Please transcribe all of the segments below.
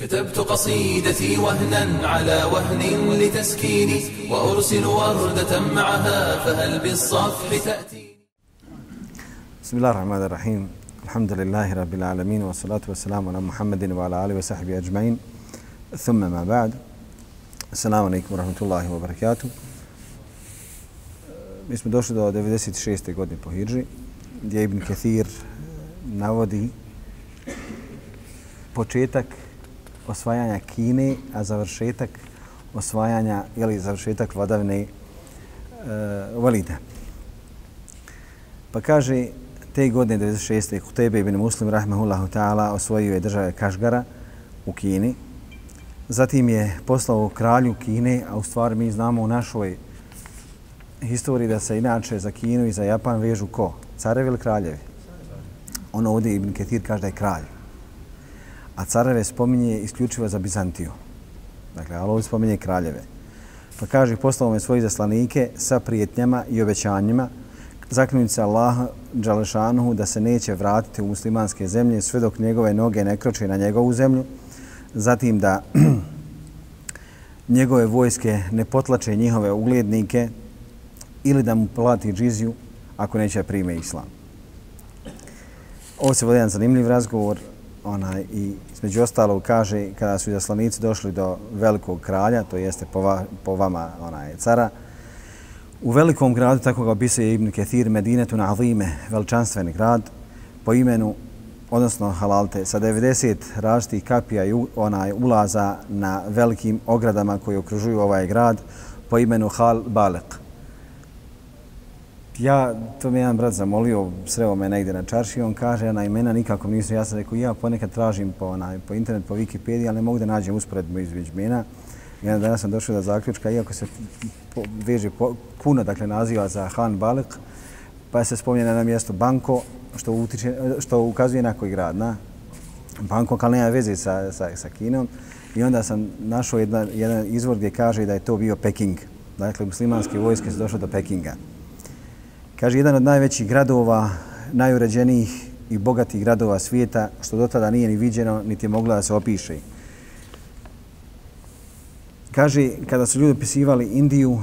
كتبت قصيدتي وهنا على وهن لتسكيني وأرسل وردة معها فهل بالصفح تأتي بسم الله الرحمن الرحيم. الحمد لله رب العالمين والصلاة والسلام على محمد وعلى آله وصحبه أجمعين. ثم ما بعد السلام عليكم ورحمة الله وبركاته. Mi smo došli do 96. godine po Hidži, gdje Ibn Kathir navodi početak osvajanja Kine, a završetak osvajanja ili završetak vladavne e, Valida. Pa kaže, te godine 96. Kutebe ibn Muslim, rahmehullahu ta'ala, osvojio je države Kašgara u Kini. Zatim je poslao kralju Kine, a u stvari mi znamo u našoj historiji da se inače za Kinu i za Japan vežu ko? Carevi ili kraljevi? Ono ovdje Ibn Ketir kaže da je kralj a careve spominje isključivo za Bizantiju. Dakle, ali ovdje spominje kraljeve. Pa kaže, poslao me svoje zaslanike sa prijetnjama i obećanjima, zaklinjući se Allaha Đalešanuhu da se neće vratiti u muslimanske zemlje sve dok njegove noge ne kroče na njegovu zemlju, zatim da njegove vojske ne potlače njihove uglednike ili da mu plati džiziju ako neće prime islam. Ovo se vodi jedan zanimljiv razgovor onaj, i između ostalo kaže kada su zaslanici došli do velikog kralja, to jeste po, va, po vama onaj, cara, u velikom gradu, tako ga opisuje Ibn Ketir, Medinetu na Azime, veličanstveni grad, po imenu, odnosno Halalte, sa 90 različitih kapija i onaj, ulaza na velikim ogradama koji okružuju ovaj grad, po imenu Hal Balek ja, to mi jedan brat zamolio, sreo me negdje na čarši, on kaže, ona na imena nikako nisam, ja sam rekao, ja ponekad tražim po, onaj, po internet, po Wikipediji, ali ne mogu da nađem usporedbu između imena. I onda danas sam došao do zaključka, iako se po, veže po, puno, dakle, naziva za Han Balek, pa se spominje na mjesto Banko, što, utiče, što ukazuje na koji grad, na Banko, ali nema veze sa, sa, sa Kinom. I onda sam našao jedan, jedan izvor gdje kaže da je to bio Peking. Dakle, muslimanske vojske su došle do Pekinga. Kaže, jedan od najvećih gradova, najuređenijih i bogatih gradova svijeta, što do tada nije ni viđeno, niti je mogla da se opiše. Kaže, kada su ljudi opisivali Indiju,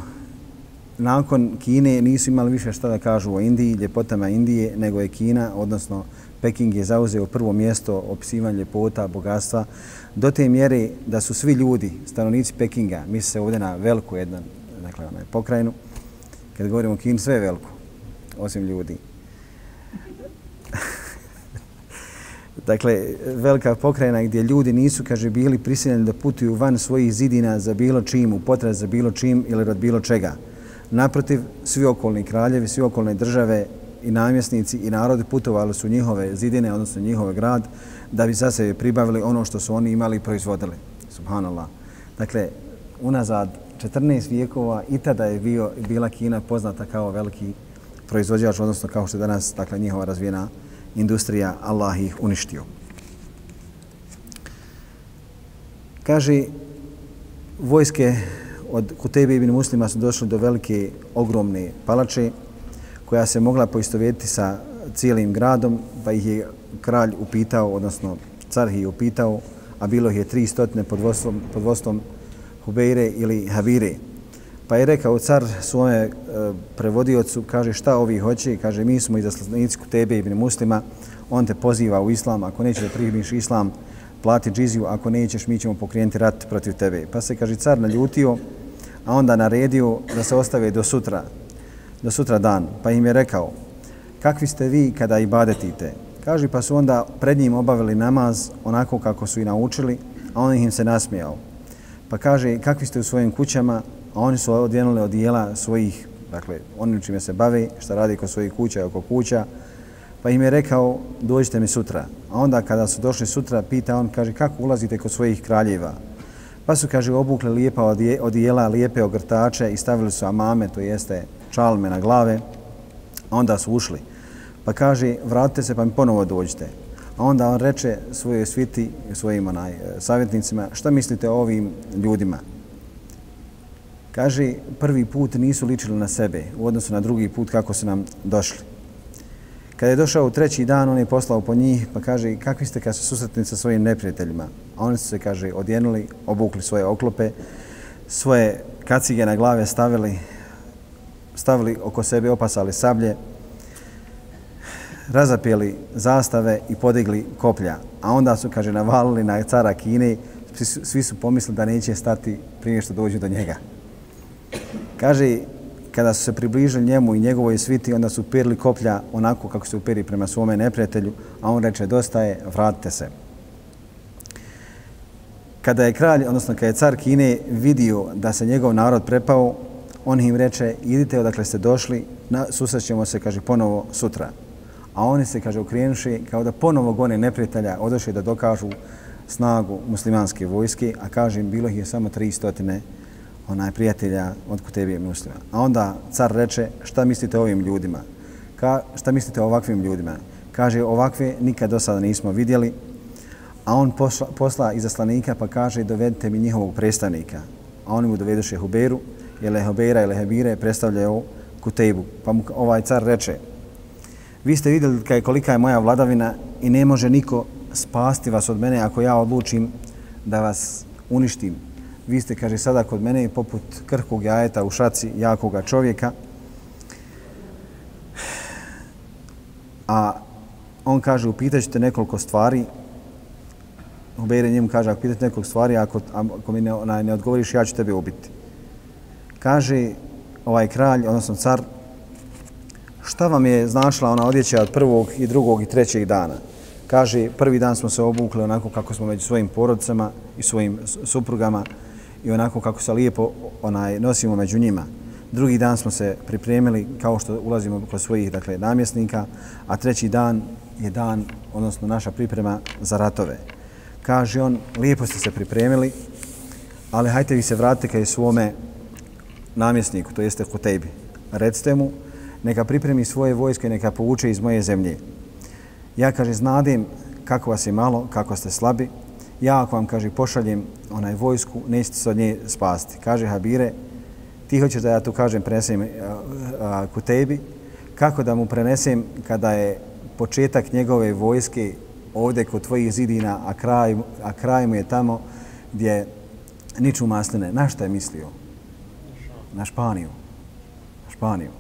nakon Kine nisu imali više šta da kažu o Indiji, ljepotama Indije, nego je Kina, odnosno Peking je zauzeo prvo mjesto opisivanja ljepota, bogatstva, do te mjere da su svi ljudi, stanovnici Pekinga, misle se ovdje na veliku jednu dakle, na pokrajinu, kad govorimo o Kini, sve je veliko osim ljudi. dakle, velika pokrajina gdje ljudi nisu, kaže, bili prisiljeni da putuju van svojih zidina za bilo čim, u potraz za bilo čim ili rad bilo čega. Naprotiv, svi okolni kraljevi, svi okolne države i namjesnici i narodi putovali su njihove zidine, odnosno njihove grad, da bi za sebe pribavili ono što su oni imali i proizvodili. Subhanallah. Dakle, unazad 14 vijekova i tada je bio, bila Kina poznata kao veliki proizvođač, odnosno kao što je danas dakle, njihova razvijena industrija, Allah ih uništio. Kaže, vojske od Kutebe ibn Muslima su došli do velike, ogromne palače koja se mogla poistovjetiti sa cijelim gradom, pa ih je kralj upitao, odnosno car ih je upitao, a bilo ih je tri stotine pod vodstvom, pod vodstvom Hubeire ili Havire. Pa je rekao car svome e, prevodiocu, kaže šta ovi hoće, kaže mi smo izaslanici tebe ibn muslima, on te poziva u islam, ako nećeš da primiš islam, plati džiziju, ako nećeš mi ćemo pokrenuti rat protiv tebe. Pa se, kaže, car naljutio, a onda naredio da se ostave do sutra, do sutra dan. Pa im je rekao, kakvi ste vi kada ibadetite? Kaže, pa su onda pred njim obavili namaz onako kako su i naučili, a on im se nasmijao. Pa kaže, kakvi ste u svojim kućama? A oni su odjenuli od dijela svojih, dakle, oni čime se bave, šta radi kod svojih kuća i oko kuća, pa im je rekao, dođite mi sutra. A onda kada su došli sutra, pita on, kaže, kako ulazite kod svojih kraljeva? Pa su, kaže, obukli lijepa odijela, lijepe ogrtače i stavili su amame, to jeste čalme na glave, a onda su ušli. Pa kaže, vratite se pa mi ponovo dođite. A onda on reče svojoj sviti, svojim onaj, e, savjetnicima, šta mislite o ovim ljudima? Kaže, prvi put nisu ličili na sebe u odnosu na drugi put kako su nam došli. Kada je došao u treći dan, on je poslao po njih, pa kaže, kakvi ste kad se susretni sa svojim neprijateljima? A oni su se, kaže, odjenuli, obukli svoje oklope, svoje kacige na glave stavili, stavili oko sebe, opasali sablje, razapijeli zastave i podigli koplja. A onda su, kaže, navalili na cara Kine, svi su, svi su pomislili da neće stati prije što dođu do njega. Kaže, kada su se približili njemu i njegovoj sviti, onda su uperili koplja onako kako se uperi prema svome neprijatelju, a on reče, dosta je, vratite se. Kada je kralj, odnosno kada je car Kine vidio da se njegov narod prepao, on im reče, idite odakle ste došli, na, susrećemo se, kaže, ponovo sutra. A oni se, kaže, okrenuši kao da ponovo gone neprijatelja, odošli da dokažu snagu muslimanske vojske, a kažem, bilo ih je samo tri stotine onaj prijatelja od Kutebije muslima. A onda car reče, šta mislite o ovim ljudima? Ka, šta mislite o ovakvim ljudima? Kaže, ovakve nikad do sada nismo vidjeli. A on posla, posla izaslanika pa kaže, dovedite mi njihovog predstavnika. A oni mu dovedoše Huberu, jer je Hubera ili Hebire predstavljaju Kutebu. Pa mu ovaj car reče, vi ste vidjeli kaj kolika je moja vladavina i ne može niko spasti vas od mene ako ja odlučim da vas uništim vi ste, kaže, sada kod mene poput krhkog jajeta u šaci jakoga čovjeka. A on kaže, upitaćete nekoliko stvari. Ubejre njemu kaže, ako pitate nekoliko stvari, ako, ako mi ne, onaj, ne odgovoriš, ja ću tebe ubiti. Kaže ovaj kralj, odnosno car, šta vam je znašla ona odjeća od prvog i drugog i trećeg dana? Kaže, prvi dan smo se obukli onako kako smo među svojim porodcama i svojim suprugama i onako kako se lijepo onaj nosimo među njima. Drugi dan smo se pripremili kao što ulazimo kod svojih dakle, namjesnika, a treći dan je dan, odnosno naša priprema za ratove. Kaže on, lijepo ste se pripremili, ali hajte vi se vratite kaj svome namjesniku, to jeste Kutejbi. Recite mu, neka pripremi svoje vojske, neka povuče iz moje zemlje. Ja, kaže, znadim kako vas je malo, kako ste slabi, ja ako vam, kaže, pošaljem onaj vojsku, nećete se od nje spasti. Kaže Habire, ti hoćeš da ja tu kažem, prenesem ku tebi, kako da mu prenesem kada je početak njegove vojske ovdje kod tvojih zidina, a kraj, a kraj mu je tamo gdje niču masline. Na šta je mislio? Na Španiju. Na Španiju.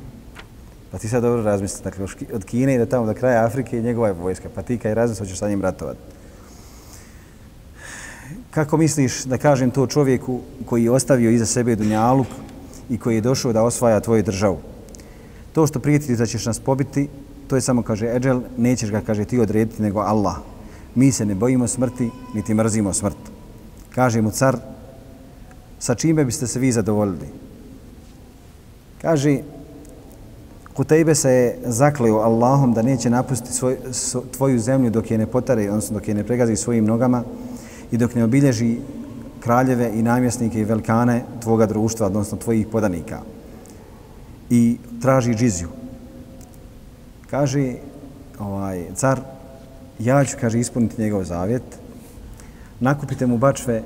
Pa ti sad dobro razmisli, dakle, od Kine do tamo do kraja Afrike i njegova je vojska. Pa ti kaj razmisli, hoćeš sa njim ratovati. Kako misliš da kažem to čovjeku koji je ostavio iza sebe Dunjaluk i koji je došao da osvaja tvoju državu? To što prijeti da ćeš nas pobiti, to je samo, kaže Eđel, nećeš ga, kaže, ti odrediti, nego Allah. Mi se ne bojimo smrti, niti mrzimo smrt. Kaže mu car, sa čime biste se vi zadovoljili? Kaže, Kutejbe se je zakleo Allahom da neće napustiti svoj, tvoju zemlju dok je ne potare, odnosno dok je ne pregazi svojim nogama, i dok ne obilježi kraljeve i namjesnike i velikane tvoga društva, odnosno tvojih podanika. I traži džiziju. Kaže ovaj, car, ja ću, kaže, ispuniti njegov zavjet. Nakupite mu bačve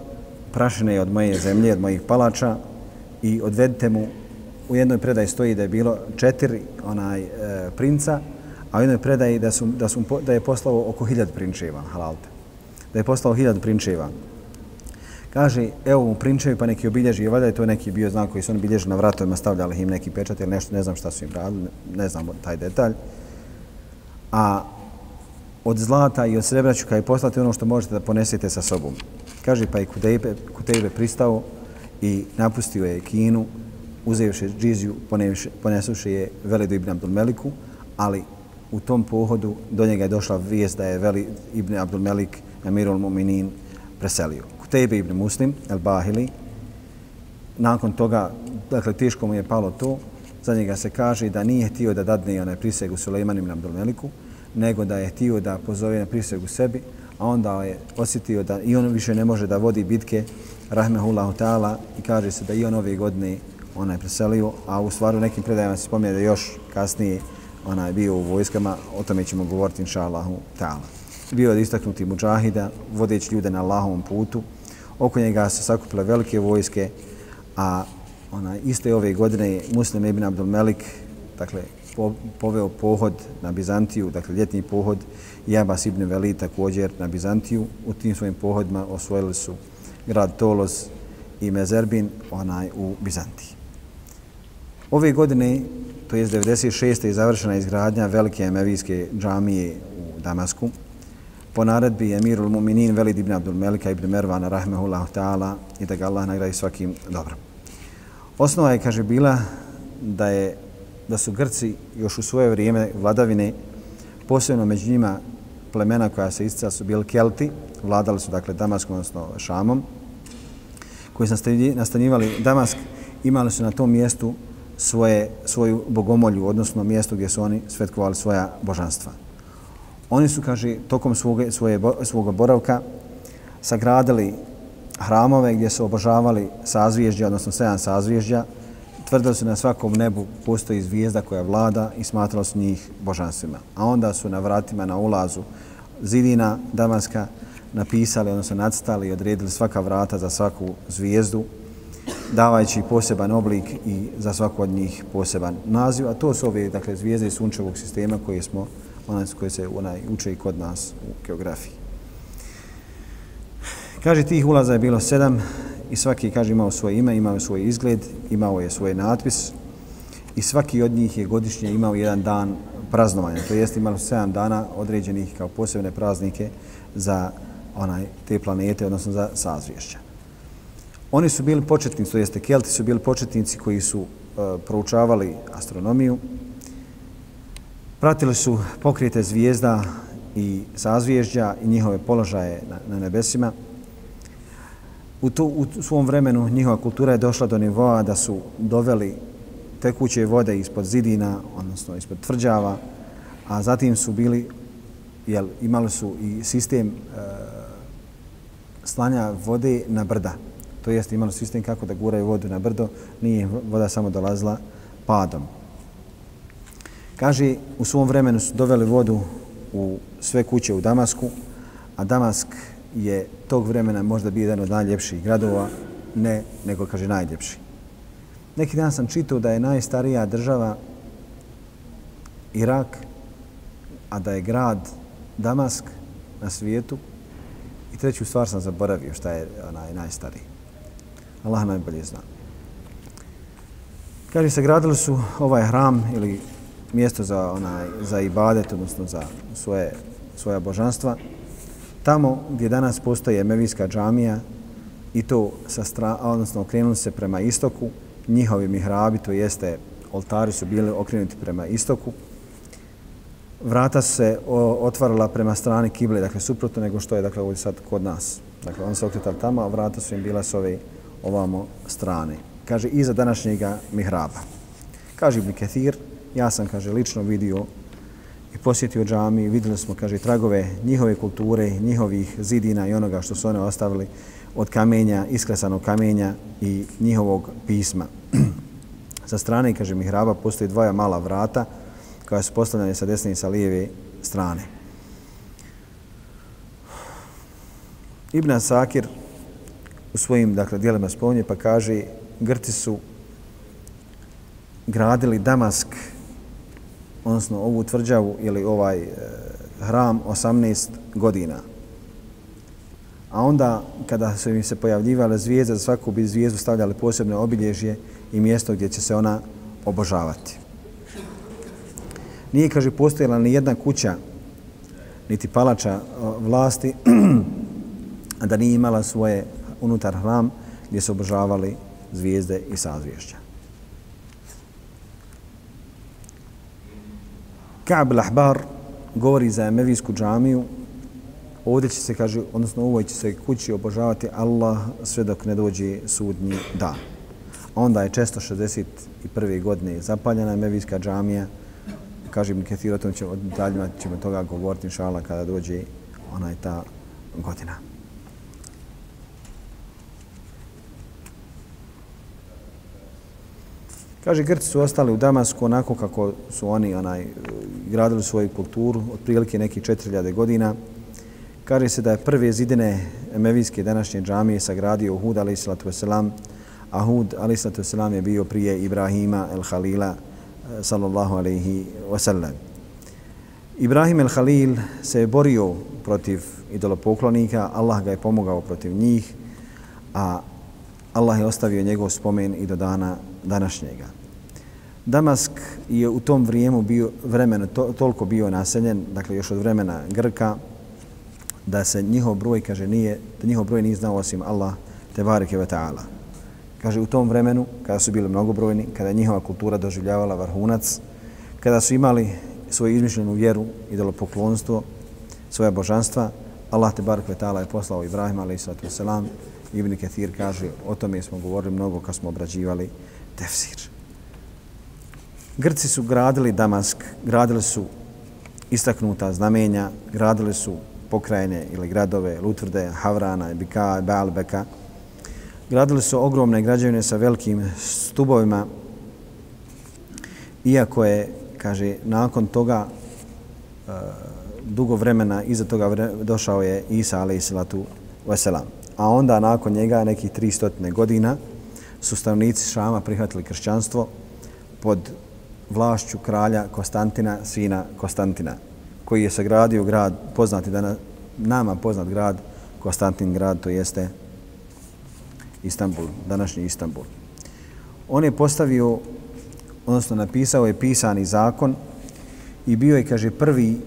prašine od moje zemlje, od mojih palača i odvedite mu u jednoj predaji stoji da je bilo četiri onaj e, princa, a u jednoj predaji da, su, da, su, da je poslao oko hiljad prinčeva, halalte da je poslao hiljad prinčeva. Kaže, evo mu prinčevi pa neki obilježi, valjda je to neki bio znak koji su oni bilježili na vratovima, stavljali im neki pečat ili nešto, ne znam šta su im radili, ne znam taj detalj. A od zlata i od srebra ću kaj poslati ono što možete da ponesete sa sobom. Kaže, pa i Kutejbe, Kutejbe pristao i napustio je Kinu, uzevši džiziju, ponesuši je Velidu ibn Abdul Meliku, ali u tom pohodu do njega je došla vijest da je Veli ibn Abdul Melik Emirul Muminin preselio. Kutejbe ibn Muslim, El Bahili, nakon toga, dakle, teško mu je palo to, za njega se kaže da nije htio da dadne onaj prisegu Suleiman ibn Abdulmeliku, nego da je htio da pozove na prisegu sebi, a onda je osjetio da i on više ne može da vodi bitke, rahmehullahu ta'ala, i kaže se da i on ove godine onaj preselio, a u stvaru nekim predajama se spominje da još kasnije onaj bio u vojskama, o tome ćemo govoriti inša Allahu ta'ala bio je istaknuti muđahida, vodeći ljude na Allahovom putu. Oko njega se sakupile velike vojske, a ona iste ove godine je Muslim ibn Abdul Melik, dakle, po, poveo pohod na Bizantiju, dakle ljetni pohod, i Abbas ibn Veli također na Bizantiju. U tim svojim pohodima osvojili su grad Tolos i Mezerbin onaj u Bizantiji. Ove godine, to je 96. je završena izgradnja velike emevijske džamije u Damasku. Po naredbi Emirul Muminin Velid ibn Abdul Melika ibn Mervana rahmehullahu ta'ala i da ga Allah nagradi svakim dobrom. Osnova je, kaže, bila da je da su Grci još u svoje vrijeme vladavine, posebno među njima plemena koja se istica su bili Kelti, vladali su dakle Damaskom, odnosno Šamom, koji su nastanjivali Damask, imali su na tom mjestu svoje, svoju bogomolju, odnosno mjesto gdje su oni svetkovali svoja božanstva. Oni su, kaže, tokom svoga, svoje, svoga boravka sagradili hramove gdje su obožavali sazviježđa, odnosno sedam sazvježdja. tvrdili su na svakom nebu postoji zvijezda koja vlada i smatrali su njih božanstvima. A onda su na vratima, na ulazu zidina Damaska napisali, odnosno nadstali i odredili svaka vrata za svaku zvijezdu, davajući poseban oblik i za svaku od njih poseban naziv. A to su ove dakle, zvijezde sunčevog sistema koje smo onaj koji se onaj uče i kod nas u geografiji. Kaže, tih ulaza je bilo sedam i svaki, kaže, imao svoje ime, imao svoj izgled, imao je svoj natpis i svaki od njih je godišnje imao jedan dan praznovanja. To jest imalo sedam dana određenih kao posebne praznike za onaj te planete, odnosno za sazvješća. Oni su bili početnici, to jeste Kelti su bili početnici koji su uh, proučavali astronomiju, pratili su pokrite zvijezda i sazvježđa i njihove položaje na, na nebesima, u, to, u svom vremenu njihova kultura je došla do nivoa da su doveli tekuće vode ispod zidina, odnosno ispod tvrđava, a zatim su bili, jel, imali su i sistem e, slanja vode na brda. To jest imali sistem kako da guraju vodu na brdo, nije voda samo dolazila padom. Kaže, u svom vremenu su doveli vodu u sve kuće u Damasku, a Damask je tog vremena možda bio jedan od najljepših gradova, ne nego kaže najljepši. Neki dan sam čitao da je najstarija država Irak, a da je grad Damask na svijetu i treću stvar sam zaboravio šta je onaj najstariji. Allah najbolje zna. Kaže sagradili su ovaj hram ili mjesto za, onaj, za ibadet, odnosno za svoje, svoja božanstva, tamo gdje danas postoji Emevijska džamija i to sa stra, odnosno okrenuli se prema istoku, njihovi mihrabi, to jeste oltari su bili okrenuti prema istoku, vrata su se otvarala prema strani kible, dakle suprotno nego što je dakle ovdje sad kod nas. Dakle, on se okretali tamo, a vrata su im bila s ove ovamo strane. Kaže, iza današnjega mihraba. Kaže Ibn Kathir, ja sam, kaže, lično vidio i posjetio džami, vidjeli smo, kaže, tragove njihove kulture, njihovih zidina i onoga što su one ostavili od kamenja, iskresanog kamenja i njihovog pisma. sa strane, kaže, mihraba postoji dvoja mala vrata koja su postavljene sa desne i sa lijeve strane. Ibn Sakir u svojim dakle, dijelima spominje pa kaže Grci su gradili Damask odnosno ovu tvrđavu ili ovaj e, hram 18 godina. A onda, kada su im se pojavljivale zvijezde, za svaku bi zvijezdu stavljali posebne obilježje i mjesto gdje će se ona obožavati. Nije, kaže, postojala ni jedna kuća, niti palača e, vlasti, da nije imala svoje unutar hram gdje su obožavali zvijezde i sazvješća. Ka'b al-Ahbar govori za Emevijsku džamiju. Ovdje će se, kaže, odnosno u ovoj će se kući obožavati Allah sve dok ne dođe sudnji dan. Onda je često 61. godine zapaljena Emevijska džamija. Kaže mi će, o tom ćemo, detaljima ćemo toga govoriti, inšala, kada dođe onaj ta godina. Kaže, Grci su ostali u Damasku onako kako su oni onaj, gradili svoju kulturu, otprilike neki 4000 godina. Kaže se da je prve zidine Emevijske današnje džamije sagradio Hud a.s. a Hud a.s. je bio prije Ibrahima el Halila eh, sallallahu alaihi wasallam. Ibrahim el-Halil se je borio protiv idolopoklonika, Allah ga je pomogao protiv njih, a Allah je ostavio njegov spomen i do dana današnjega. Damask je u tom vrijemu bio vremena to, toliko bio naseljen, dakle još od vremena Grka, da se njihov broj, kaže, nije, da njihov broj nije znao osim Allah, te bareke ve ta'ala. Kaže, u tom vremenu, kada su bili mnogobrojni, kada je njihova kultura doživljavala vrhunac, kada su imali svoju izmišljenu vjeru, idolopoklonstvo, svoja božanstva, Allah te barek vetala je poslao Ibrahim a.s. Ibn Kathir kaže, o tome smo govorili mnogo kad smo obrađivali tefsir. Grci su gradili Damask, gradili su istaknuta znamenja, gradili su pokrajine ili gradove Lutvrde, Havrana, Bika, Baalbeka. Gradili su ogromne građevine sa velikim stubovima, iako je, kaže, nakon toga e, dugo vremena iza toga vre, došao je Isa alaihissalatu wasalam. A onda nakon njega nekih 300 godina su stavnici Šama prihvatili kršćanstvo pod vlašću kralja Konstantina, sina Konstantina, koji je sagradio grad, poznati da nama poznat grad, Konstantin grad, to jeste Istanbul, današnji Istanbul. On je postavio, odnosno napisao je pisani zakon i bio je, kaže, prvi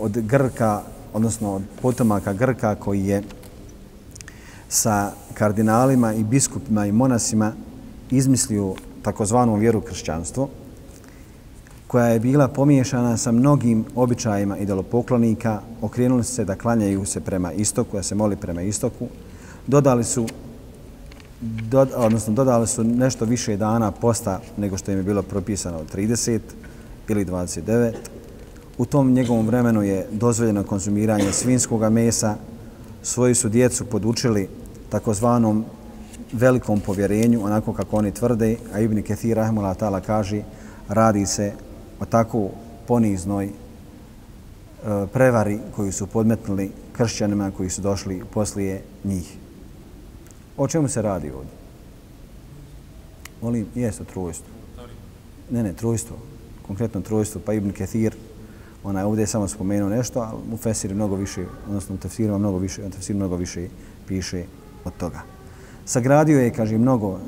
od Grka, odnosno od potomaka Grka koji je sa kardinalima i biskupima i monasima izmislio takozvanu vjeru kršćanstvo, koja je bila pomiješana sa mnogim običajima idolopoklonika, okrenuli se da klanjaju se prema istoku, da se moli prema istoku, dodali su dod, odnosno dodali su nešto više dana posta nego što im je bilo propisano 30 ili 29, U tom njegovom vremenu je dozvoljeno konzumiranje svinskog mesa svoju su djecu podučili takozvanom velikom povjerenju, onako kako oni tvrde, a Ibn Kathir Rahimullah Ta'ala kaže radi se o tako poniznoj e, prevari koju su podmetnuli kršćanima koji su došli poslije njih. O čemu se radi ovdje? Molim, jesu trojstvo. Ne, ne, trojstvo. Konkretno trojstvo, pa Ibn Kathir ona ovdje je samo spomenuo nešto, ali u Fesiri mnogo više, odnosno u Tefsirima mnogo više, u Tefsiri mnogo više piše od toga. Sagradio je, kaže, mnogo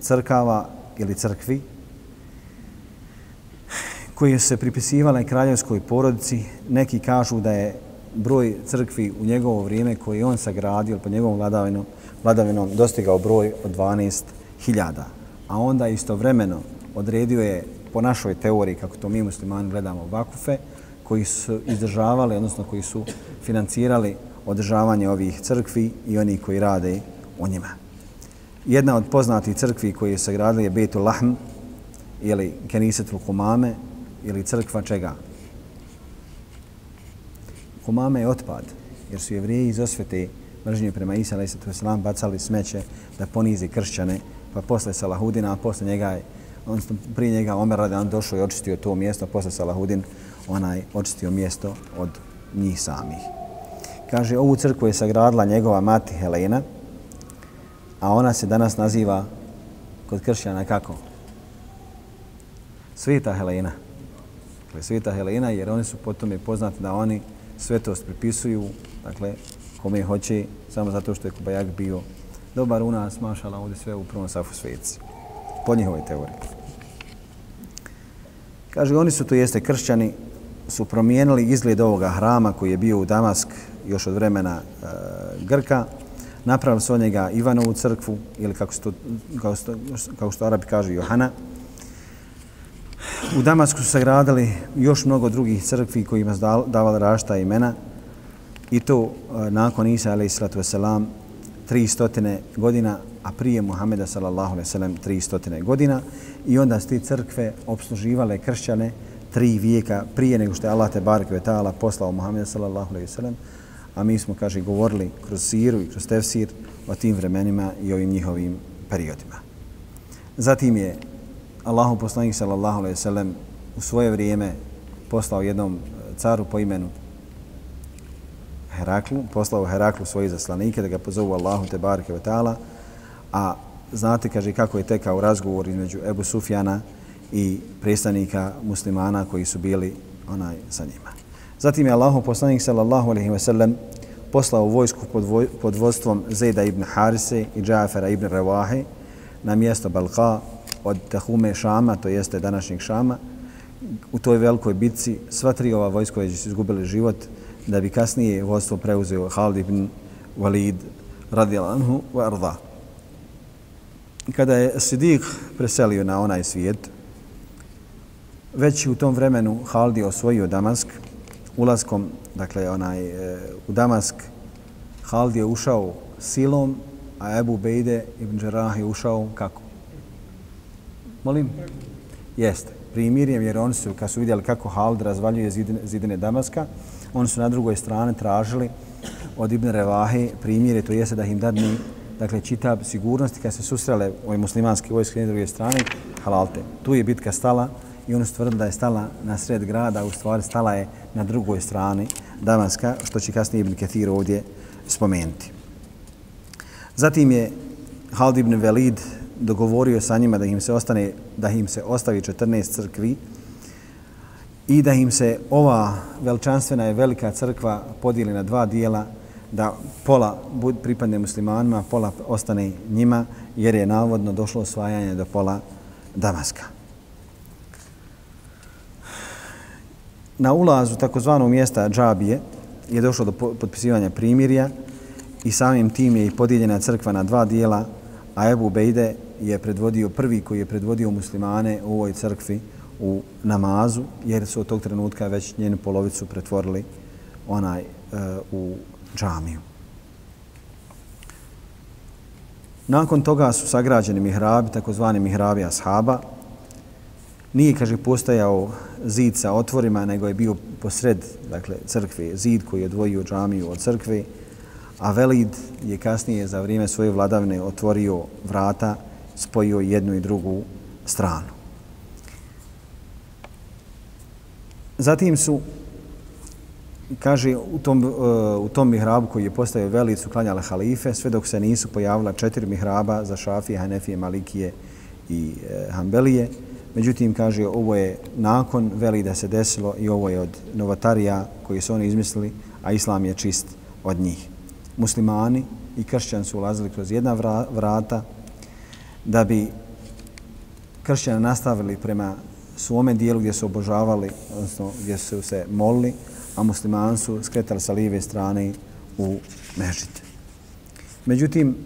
crkava ili crkvi koje se pripisivale kraljevskoj porodici. Neki kažu da je broj crkvi u njegovo vrijeme koji on sagradio po njegovom vladavinom, vladavinom dostigao broj od 12.000. A onda istovremeno odredio je po našoj teoriji, kako to mi muslimani gledamo, vakufe, koji su izdržavali, odnosno koji su financirali održavanje ovih crkvi i oni koji rade u njima. Jedna od poznatih crkvi koje se gradili je Betul Lahm ili Kenisetul Kumame ili crkva čega? Kumame je otpad jer su jevrijeji iz osvete mržnje prema Isa a.s. bacali smeće da ponizi kršćane pa posle Salahudina, a posle njega je odnosno prije njega Omer Radan došao i očistio to mjesto, posle Salahudin onaj očistio mjesto od njih samih. Kaže, ovu crkvu je sagradila njegova mati Helena, a ona se danas naziva kod kršćana kako? Sveta Helena. Dakle, Sveta Helena, jer oni su potom je poznati da oni svetost pripisuju, dakle, kome hoće, samo zato što je Kubajak bio dobar u nas, mašala ovdje sve u prvom safu sveci. Po njihovoj teoriji. Kaže, oni su to jeste kršćani, su promijenili izgled ovoga hrama koji je bio u Damask još od vremena e, Grka. Napravili su od njega Ivanovu crkvu ili kako, što, kao, što, kao što Arabi kažu Johana. U Damasku su sagradili još mnogo drugih crkvi kojima su davali rašta imena i to e, nakon Isa alaih sallatu wasalam 300 godina, a prije Muhameda sallallahu alaihi sallam 300 godina i onda su ti crkve obsluživale kršćane tri vijeka prije nego što je Allah te barek ve ta'ala poslao Muhammed sallallahu alejhi ve sellem a mi smo kaže govorili kroz siru i kroz tefsir o tim vremenima i ovim njihovim periodima. Zatim je Allahu poslanik sallallahu alejhi ve sellem u svoje vrijeme poslao jednom e, caru po imenu Heraklu, poslao Heraklu svoje zaslanike da ga pozovu Allahu te bareke ve ta'ala, a znate kaže kako je tekao razgovor između Ebu Sufjana i i predstavnika muslimana koji su bili onaj sa njima. Zatim je Allahov poslanik sallallahu alejhi ve sellem poslao vojsku pod, voj, pod vodstvom Zejda ibn Harise i Džafera ibn Revahe na mjesto Balqa od Tahume Šama, to jeste današnjeg Šama. U toj velikoj bitci sva tri ova vojska su izgubili život da bi kasnije vodstvo preuzeo Khalid ibn Walid radijalanhu wa arda. Kada je Sidik preselio na onaj svijet, već u tom vremenu Haldi osvojio Damask, ulaskom dakle, onaj, e, u Damask, Haldi je ušao silom, a Ebu Bejde ibn Đerah je ušao kako? Molim? Jeste. Primirjem, jer oni su, kad su vidjeli kako Hald razvaljuje zidine, zidine Damaska, oni su na drugoj strani tražili od Ibn Revahe primjere, to jeste da im dadni dakle, čitab sigurnosti kad se susrele ove muslimanske vojske na druge strane, halalte. Tu je bitka stala i oni su da je stala na sred grada, u stvari stala je na drugoj strani Damaska, što će kasnije Ibn Kathir ovdje spomenuti. Zatim je Halid ibn Velid dogovorio sa njima da im se ostane da im se ostavi 14 crkvi i da im se ova veličanstvena i velika crkva podijeli na dva dijela, da pola pripadne muslimanima, pola ostane njima, jer je navodno došlo osvajanje do pola Damaska. Na ulazu takozvanog mjesta Džabije je došlo do potpisivanja primirja i samim tim je i podijeljena crkva na dva dijela, a Ebu Bejde je predvodio prvi koji je predvodio muslimane u ovoj crkvi, u namazu, jer su od tog trenutka već njenu polovicu pretvorili onaj e, u džamiju. Nakon toga su sagrađeni mihrabi, takozvani mihrabi ashaba. Nije, kaže, postajao zid sa otvorima, nego je bio posred dakle, crkve, zid koji je odvojio džamiju od crkve, a Velid je kasnije za vrijeme svoje vladavne otvorio vrata, spojio jednu i drugu stranu. Zatim su, kaže, u tom, e, u tom mihrabu koji je postavio Velid su klanjale halife, sve dok se nisu pojavila četiri mihraba za Šafije, Hanefije, Malikije i e, Hanbelije. Međutim, kaže, ovo je nakon veli da se desilo i ovo je od novatarija koji su oni izmislili, a Islam je čist od njih. Muslimani i kršćan su ulazili kroz jedna vrata da bi kršćani nastavili prema svome dijelu gdje su obožavali, odnosno gdje su se molili, a muslimani su skretali sa lijeve strane u mežite. Međutim,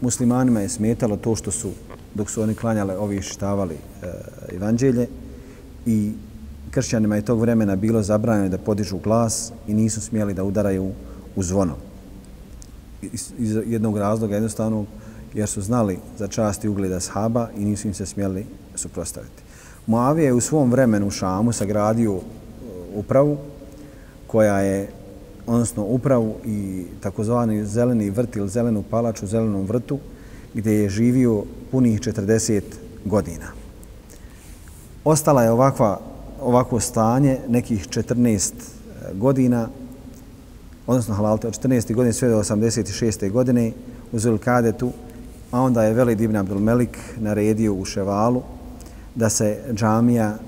muslimanima je smetalo to što su, dok su oni klanjali, ovi štavali e, evanđelje i kršćanima je tog vremena bilo zabranjeno da podižu glas i nisu smjeli da udaraju u zvono. Iz, iz jednog razloga jednostavno jer su znali za čast i ugleda shaba i nisu im se smjeli suprostaviti. Muavija je u svom vremenu u Šamu sagradio e, upravu koja je, odnosno upravu i takozvani zeleni vrt ili zelenu palaču u zelenom vrtu gdje je živio punih 40 godina. Ostala je ovakva, ovako stanje nekih 14 eh, godina, odnosno halalte od 14. godine sve do 86. godine u Zulkadetu, a onda je Velid ibn Abdul Melik naredio u Ševalu da se džamija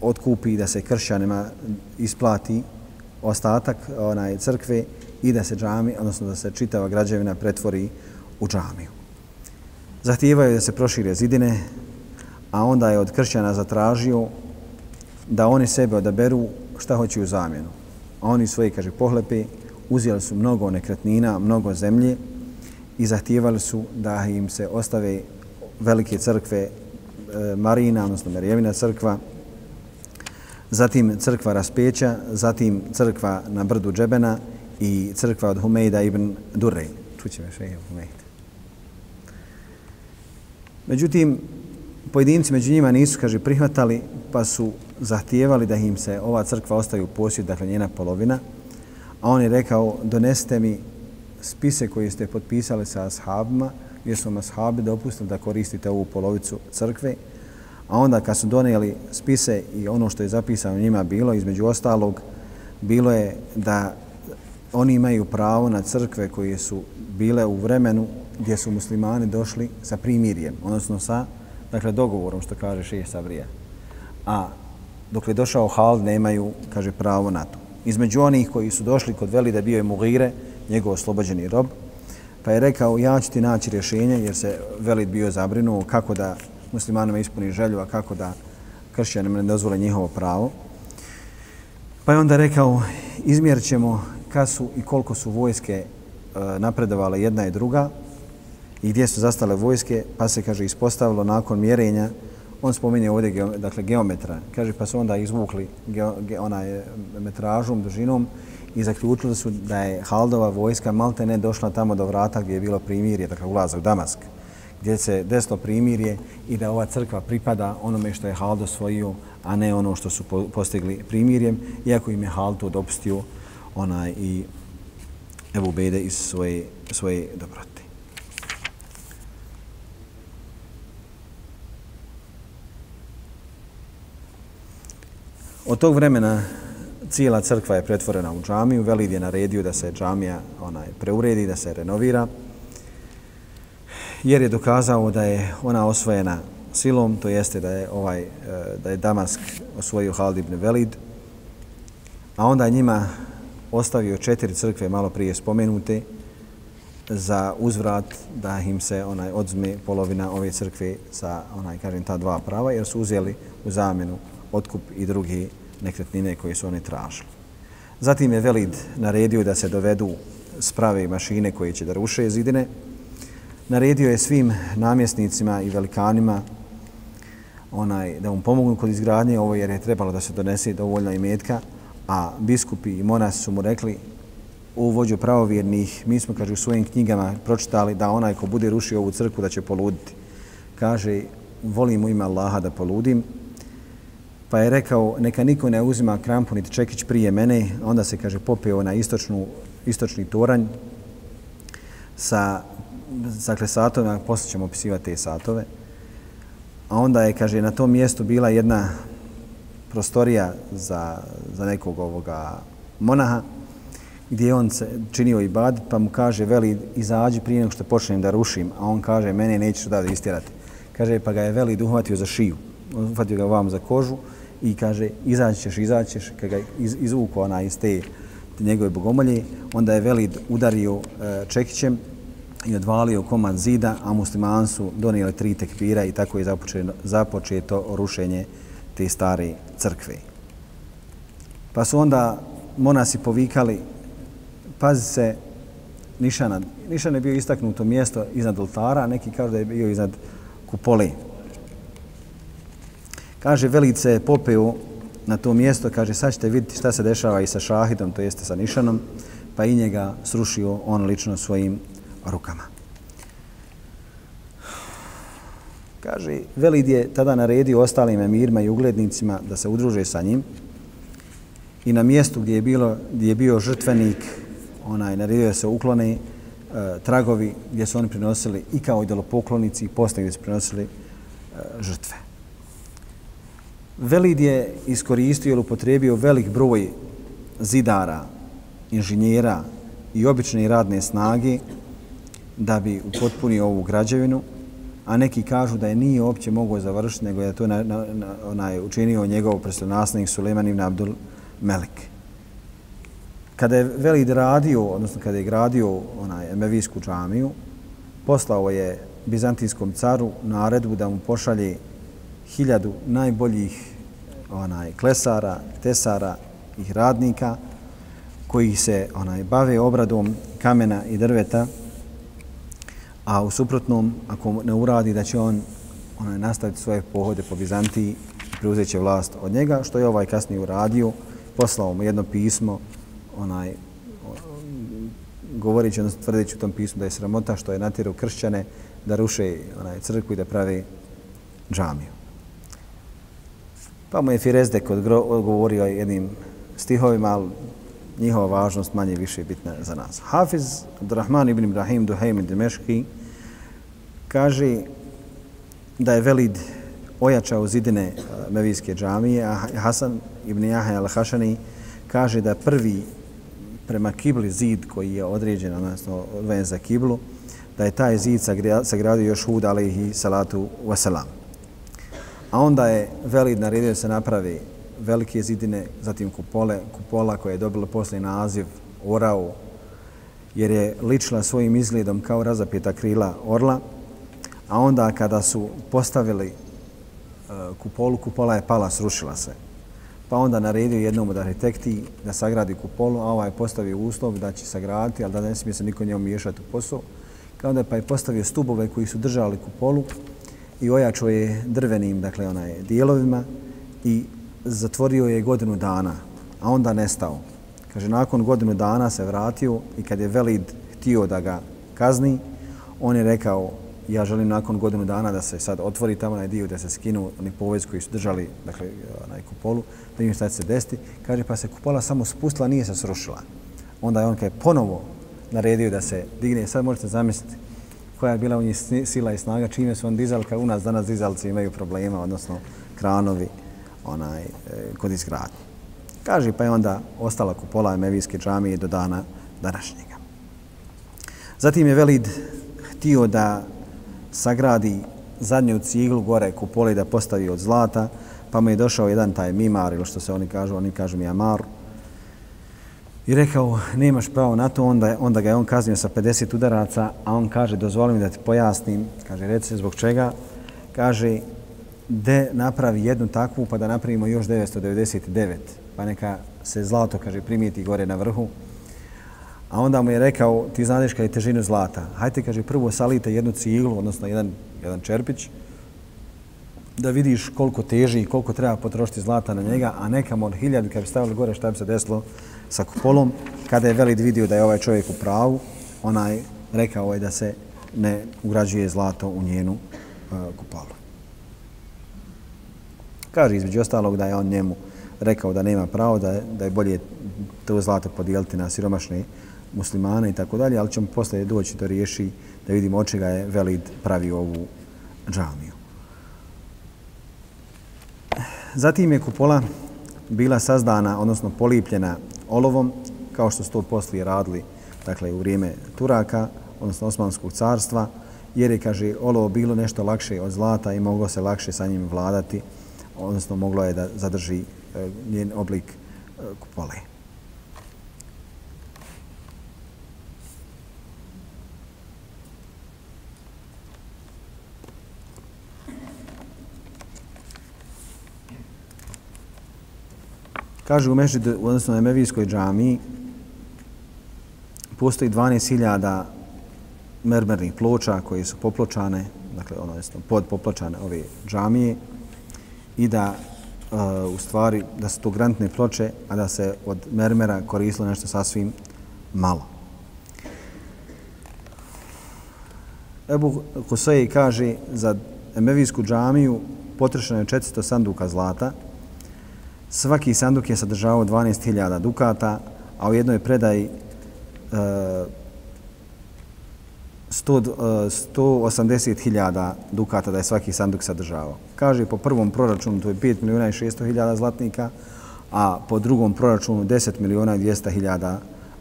otkupi, da se kršćanima isplati ostatak eh, onaj crkve i da se džami, odnosno da se čitava građevina pretvori u džamiju. Zahtijevaju da se prošire zidine, a onda je od kršćana zatražio da oni sebe odaberu šta hoće u zamjenu. A oni svoje, kaže, pohlepe, uzijeli su mnogo nekretnina, mnogo zemlje i zahtijevali su da im se ostave velike crkve e, Marina, odnosno Marijevina crkva, zatim crkva Raspeća, zatim crkva na brdu Džebena i crkva od Humejda ibn Durrej. Čuće me je Humejda. Međutim, pojedinci među njima nisu, kaže, prihvatali, pa su zahtijevali da im se ova crkva ostaje u posjed, dakle njena polovina, a on je rekao, donesite mi spise koje ste potpisali sa ashabima, gdje su Ashabi dopustili da koristite ovu polovicu crkve, a onda kad su donijeli spise i ono što je zapisano njima bilo, između ostalog, bilo je da oni imaju pravo na crkve koje su bile u vremenu gdje su muslimani došli sa primirjem, odnosno sa dakle, dogovorom, što kaže Šeje Sabrija. a dok je došao Halid nemaju, kaže, pravo na to. Između onih koji su došli kod Velida bio je Mugire, njegov oslobođeni rob, pa je rekao ja ću ti naći rješenje jer se Velid bio zabrinuo kako da muslimanima ispuni želju, a kako da kršćanima ne dozvole njihovo pravo. Pa je onda rekao izmjerit ćemo kad su i koliko su vojske e, napredovale jedna i druga i gdje su zastale vojske, pa se, kaže, ispostavilo nakon mjerenja, on spominje ovdje dakle, geometra, kaže, pa su onda izvukli ge, ge, onaj metražom, dužinom i zaključili su da je Haldova vojska malte ne došla tamo do vrata gdje je bilo primirje, dakle ulazak u Damask, gdje se desno primirje i da ova crkva pripada onome što je Haldo svojio, a ne ono što su postigli primirjem, iako im je Haldo dopustio onaj i Ebu Bede iz svoje, svoje dobrote. Od tog vremena cijela crkva je pretvorena u džamiju. Velid je naredio da se džamija onaj, preuredi, da se renovira. Jer je dokazao da je ona osvojena silom, to jeste da je ovaj e, da je Damask osvojio Halid ibn Velid, a onda njima ostavio četiri crkve malo prije spomenute za uzvrat da im se onaj odzme polovina ove crkve sa onaj kažem ta dva prava jer su uzeli u zamjenu otkup i drugi nekretnine koje su oni tražili. Zatim je Velid naredio da se dovedu sprave mašine koje će da ruše zidine. Naredio je svim namjesnicima i velikanima onaj, da mu pomognu kod izgradnje ovo jer je trebalo da se donese dovoljna imetka, a biskupi i monas su mu rekli u vođu pravovjernih, mi smo, kaže, u svojim knjigama pročitali da onaj ko bude rušio ovu crkvu da će poluditi. Kaže, volim u ime Allaha da poludim, pa je rekao neka niko ne uzima krampu niti čekić prije mene, onda se kaže popeo na istočnu, istočni toranj sa dakle, satovima, poslije ćemo opisivati te satove. A onda je, kaže, na tom mjestu bila jedna prostorija za, za nekog ovoga monaha, gdje on se činio i bad, pa mu kaže, veli, izađi prije nego što počnem da rušim, a on kaže, mene nećeš da istjerati. Kaže, pa ga je veli uhvatio za šiju, uhvatio ga vam za kožu, i kaže izaći ćeš, izaći ćeš, kada ga iz, izvuku ona iz te njegove bogomolje, onda je Velid udario e, čekićem i odvalio komad zida, a musliman su donijeli tri tekbira i tako je započeto, započeto rušenje te stare crkve. Pa su onda monasi povikali, pazi se, Nišana, Nišan je bio istaknuto mjesto iznad oltara, neki kažu da je bio iznad kupole, Kaže, Velice je popeo na to mjesto, kaže, sad ćete vidjeti šta se dešava i sa Šahidom, to jeste sa Nišanom, pa i njega srušio on lično svojim rukama. Kaže, Velid je tada naredio ostalim emirima i uglednicima da se udruže sa njim i na mjestu gdje je, bilo, gdje je bio žrtvenik, onaj, naredio je se uklone e, tragovi gdje su oni prinosili i kao idolopoklonici i posle gdje su prinosili e, žrtve. Velid je iskoristio ili upotrebio velik broj zidara, inženjera i obične radne snage da bi upotpunio ovu građevinu, a neki kažu da je nije uopće mogao završiti, nego je to na, na, na, onaj, učinio njegov predstavnasnik Suleman ibn Abdul Melik. Kada je Velid radio, odnosno kada je gradio onaj Emevijsku džamiju, poslao je Bizantinskom caru naredbu da mu pošalje hiljadu najboljih onaj klesara, tesara i radnika koji se onaj bave obradom kamena i drveta, a u suprotnom, ako ne uradi, da će on onaj, nastaviti svoje pohode po Bizantiji i preuzeće vlast od njega, što je ovaj kasnije uradio, poslao mu jedno pismo, onaj, govorići, odnosno tvrdeći u tom pismu da je sramota što je natjerao kršćane da ruše onaj crkvu i da prave džamiju. Pa mu je Firezdek odgovorio jednim stihovima, ali njihova važnost manje više bitna za nas. Hafiz Abdurrahman ibn Ibrahim Duhaym Dimeški kaže da je Velid ojačao zidine Mevijske džamije, a Hasan ibn Jahaj al-Hašani kaže da prvi prema kibli zid koji je određen, odnosno odvojen za kiblu, da je taj zid sagradio još Hud alaihi salatu wasalam. A onda je Velid naredio da se napravi velike zidine, zatim kupole, kupola koja je dobila poslije naziv Orao, jer je ličila svojim izgledom kao razapjeta krila orla, a onda kada su postavili e, kupolu, kupola je pala, srušila se. Pa onda naredio jednom od arhitekti da sagradi kupolu, a ovaj je postavio uslov da će sagraditi, ali da ne smije se niko njemu miješati u posao. Kao da je pa je postavio stubove koji su držali kupolu i ojačao je drvenim, dakle, onaj, dijelovima i zatvorio je godinu dana, a onda nestao. Kaže, nakon godinu dana se vratio i kad je Velid htio da ga kazni, on je rekao, ja želim nakon godinu dana da se sad otvori tamo na dio, da se skinu oni povez koji su držali, dakle, na kupolu, da im šta se desiti. Kaže, pa se kupola samo spustila, nije se srušila. Onda je on kaj ponovo naredio da se digne. Sad možete zamisliti koja je bila u njih sila i snaga, čime su on dizali, kao u nas danas dizalci imaju problema, odnosno kranovi onaj, e, kod izgradnje. Kaže, pa je onda ostala kupola Emevijske džamije do dana današnjega. Zatim je Velid htio da sagradi zadnju ciglu gore kupole da postavi od zlata, pa mu je došao jedan taj mimar, ili što se oni kažu, oni kažu mi amar, i rekao, nemaš pravo na to, onda, onda ga je on kaznio sa 50 udaraca, a on kaže, dozvoli mi da ti pojasnim, kaže, reci zbog čega, kaže, de napravi jednu takvu, pa da napravimo još 999, pa neka se zlato, kaže, primijeti gore na vrhu, A onda mu je rekao, ti znaš kada je težinu zlata. Hajte, kaže, prvo salite jednu ciglu, odnosno jedan, jedan čerpić, da vidiš koliko teži i koliko treba potrošiti zlata na njega, a nekam od hiljadu, kad bi stavili gore, šta bi se desilo sa kupolom. Kada je Velid vidio da je ovaj čovjek u pravu, onaj rekao je da se ne ugrađuje zlato u njenu uh, kupalu. Kaže između ostalog da je on njemu rekao da nema pravo, da je, da je bolje to zlato podijeliti na siromašne muslimane i tako dalje, ali ćemo posle doći to riješi da vidimo od čega je Velid pravi ovu džamiju. Zatim je kupola bila sazdana, odnosno polipljena olovom, kao što su to poslije radili dakle, u vrijeme Turaka, odnosno Osmanskog carstva, jer je, kaže, olovo bilo nešto lakše od zlata i moglo se lakše sa njim vladati, odnosno moglo je da zadrži e, njen oblik e, kupole. Kaže u Mešid, odnosno na Mevijskoj džami, postoji 12.000 mermernih ploča koje su popločane, dakle, ono jesno, pod popločane ove džamije i da uh, u stvari da su to grantne ploče, a da se od mermera koristilo nešto sasvim malo. Ebu Huseji kaže za Emevijsku džamiju potrešeno je 400 sanduka zlata, Svaki sanduk je sadržavao 12.000 dukata, a u jednoj predaji eh, uh, 180.000 eh, dukata da je svaki sanduk sadržavao. Kaže, po prvom proračunu to je 5 miliona i 600.000 zlatnika, a po drugom proračunu 10 miliona i 200.000